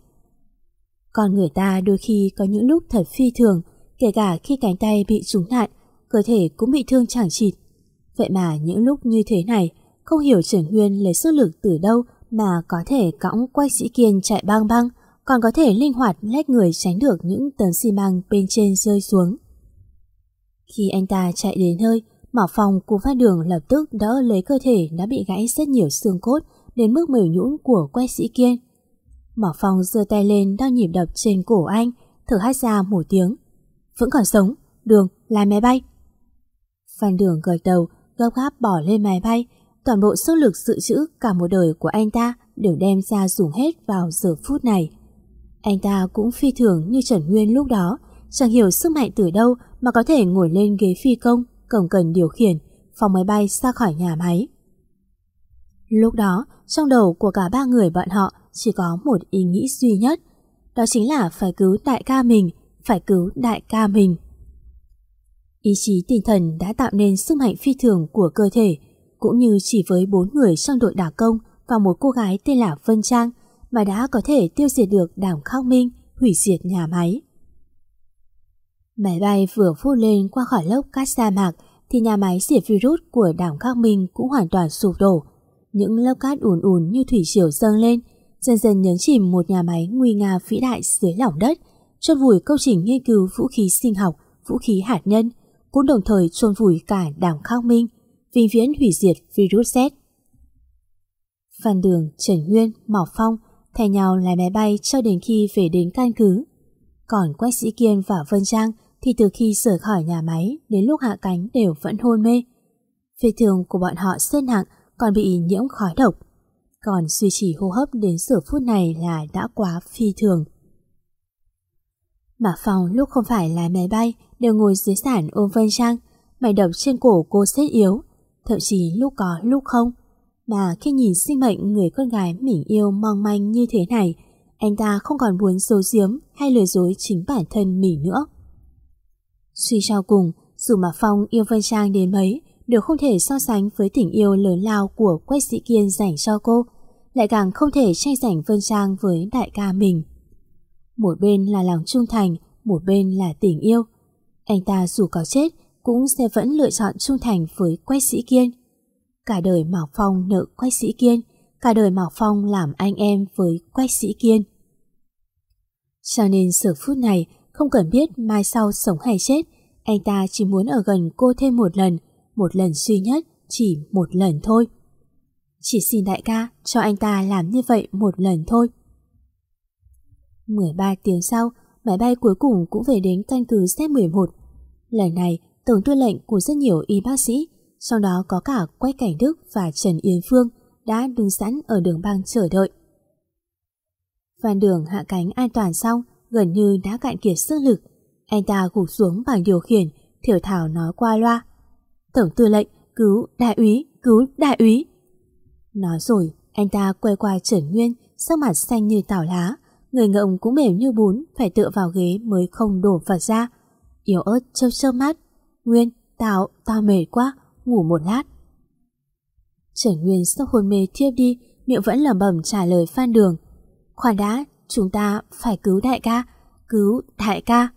Con người ta đôi khi có những lúc thật phi thường, kể cả khi cánh tay bị trúng nạn, cơ thể cũng bị thương chẳng chịt. Vậy mà những lúc như thế này, không hiểu Trần Nguyên lấy sức lực từ đâu mà có thể cõng quay sĩ kiên chạy băng băng, còn có thể linh hoạt lách người tránh được những tấn xi măng bên trên rơi xuống. Khi anh ta chạy đến nơi, Mỏ phòng cùng phát đường lập tức đỡ lấy cơ thể đã bị gãy rất nhiều xương cốt đến mức mềm nhũn của quay sĩ kiên. Mỏ phòng giơ tay lên đang nhịp đập trên cổ anh, thở hắt ra một tiếng. Vẫn còn sống, đường, lái máy bay. Phan đường gật đầu, gấp gáp bỏ lên máy bay, toàn bộ sức lực dự trữ cả một đời của anh ta đều đem ra dùng hết vào giờ phút này. Anh ta cũng phi thường như Trần Nguyên lúc đó, chẳng hiểu sức mạnh từ đâu mà có thể ngồi lên ghế phi công, cầm cần điều khiển, phòng máy bay ra khỏi nhà máy. Lúc đó, trong đầu của cả ba người bọn họ chỉ có một ý nghĩ duy nhất, đó chính là phải cứu đại ca mình, phải cứu đại ca mình. Ý chí tinh thần đã tạo nên sức mạnh phi thường của cơ thể, cũng như chỉ với bốn người trong đội đả công và một cô gái tên là Vân Trang mà đã có thể tiêu diệt được đảng Khắc Minh, hủy diệt nhà máy. Máy bay vừa phút lên qua khỏi lốc cát sa mạc thì nhà máy diệt virus của đảng Khắc Minh cũng hoàn toàn sụp đổ. Những lớp cát ùn ùn như thủy triều dâng lên, dần dần nhấn chìm một nhà máy nguy nga vĩ đại dưới lòng đất, chôn vùi công trình nghiên cứu vũ khí sinh học, vũ khí hạt nhân, cũng đồng thời chôn vùi cả đảng Khang Minh, vinh viễn hủy diệt virus Z. Phan Đường, Trần Nguyên, Mỏ Phong thay nhau lái máy bay cho đến khi về đến căn cứ. Còn Quách Sĩ Kiên và Vân Trang thì từ khi rời khỏi nhà máy đến lúc hạ cánh đều vẫn hôn mê. Vết thương của bọn họ rất nặng còn bị nhiễm khói độc. Còn duy trì hô hấp đến giờ phút này là đã quá phi thường. Mạc Phong lúc không phải lái máy bay đều ngồi dưới sản ôm Vân Trang, mày đập trên cổ cô rất yếu, thậm chí lúc có lúc không. Mà khi nhìn sinh mệnh người con gái mình yêu mong manh như thế này, anh ta không còn muốn giấu giếm hay lừa dối chính bản thân mình nữa. Suy cho cùng, dù mà Phong yêu Vân Trang đến mấy, đều không thể so sánh với tình yêu lớn lao của Quách Sĩ Kiên dành cho cô, lại càng không thể tranh giành Vân Trang với đại ca mình. Một bên là lòng trung thành, một bên là tình yêu. Anh ta dù có chết, cũng sẽ vẫn lựa chọn trung thành với Quách Sĩ Kiên. Cả đời Mạc Phong nợ Quách Sĩ Kiên, cả đời Mạc Phong làm anh em với Quách Sĩ Kiên. Cho nên giờ phút này, không cần biết mai sau sống hay chết, anh ta chỉ muốn ở gần cô thêm một lần, một lần duy nhất, chỉ một lần thôi. Chỉ xin đại ca cho anh ta làm như vậy một lần thôi. 13 tiếng sau, máy bay cuối cùng cũng về đến căn cứ Z-11. Lần này, tổng tư lệnh của rất nhiều y bác sĩ, trong đó có cả Quách Cảnh Đức và Trần Yên Phương, đã đứng sẵn ở đường băng chờ đợi. Phan Đường hạ cánh an toàn xong, gần như đã cạn kiệt sức lực. Anh ta gục xuống bằng điều khiển, thiểu thảo nói qua loa. Tổng tư lệnh, cứu đại úy, cứu đại úy. Nói rồi, anh ta quay qua Trần Nguyên, sắc mặt xanh như tảo lá, người ngộng cũng mềm như bún, phải tựa vào ghế mới không đổ vật ra. Yếu ớt chớp chớp mắt. Nguyên, tao, tao mệt quá, ngủ một lát. Trần Nguyên sắp hôn mê thiếp đi, miệng vẫn lẩm bẩm trả lời Phan Đường. Khoan đã, chúng ta phải cứu đại ca, cứu đại ca.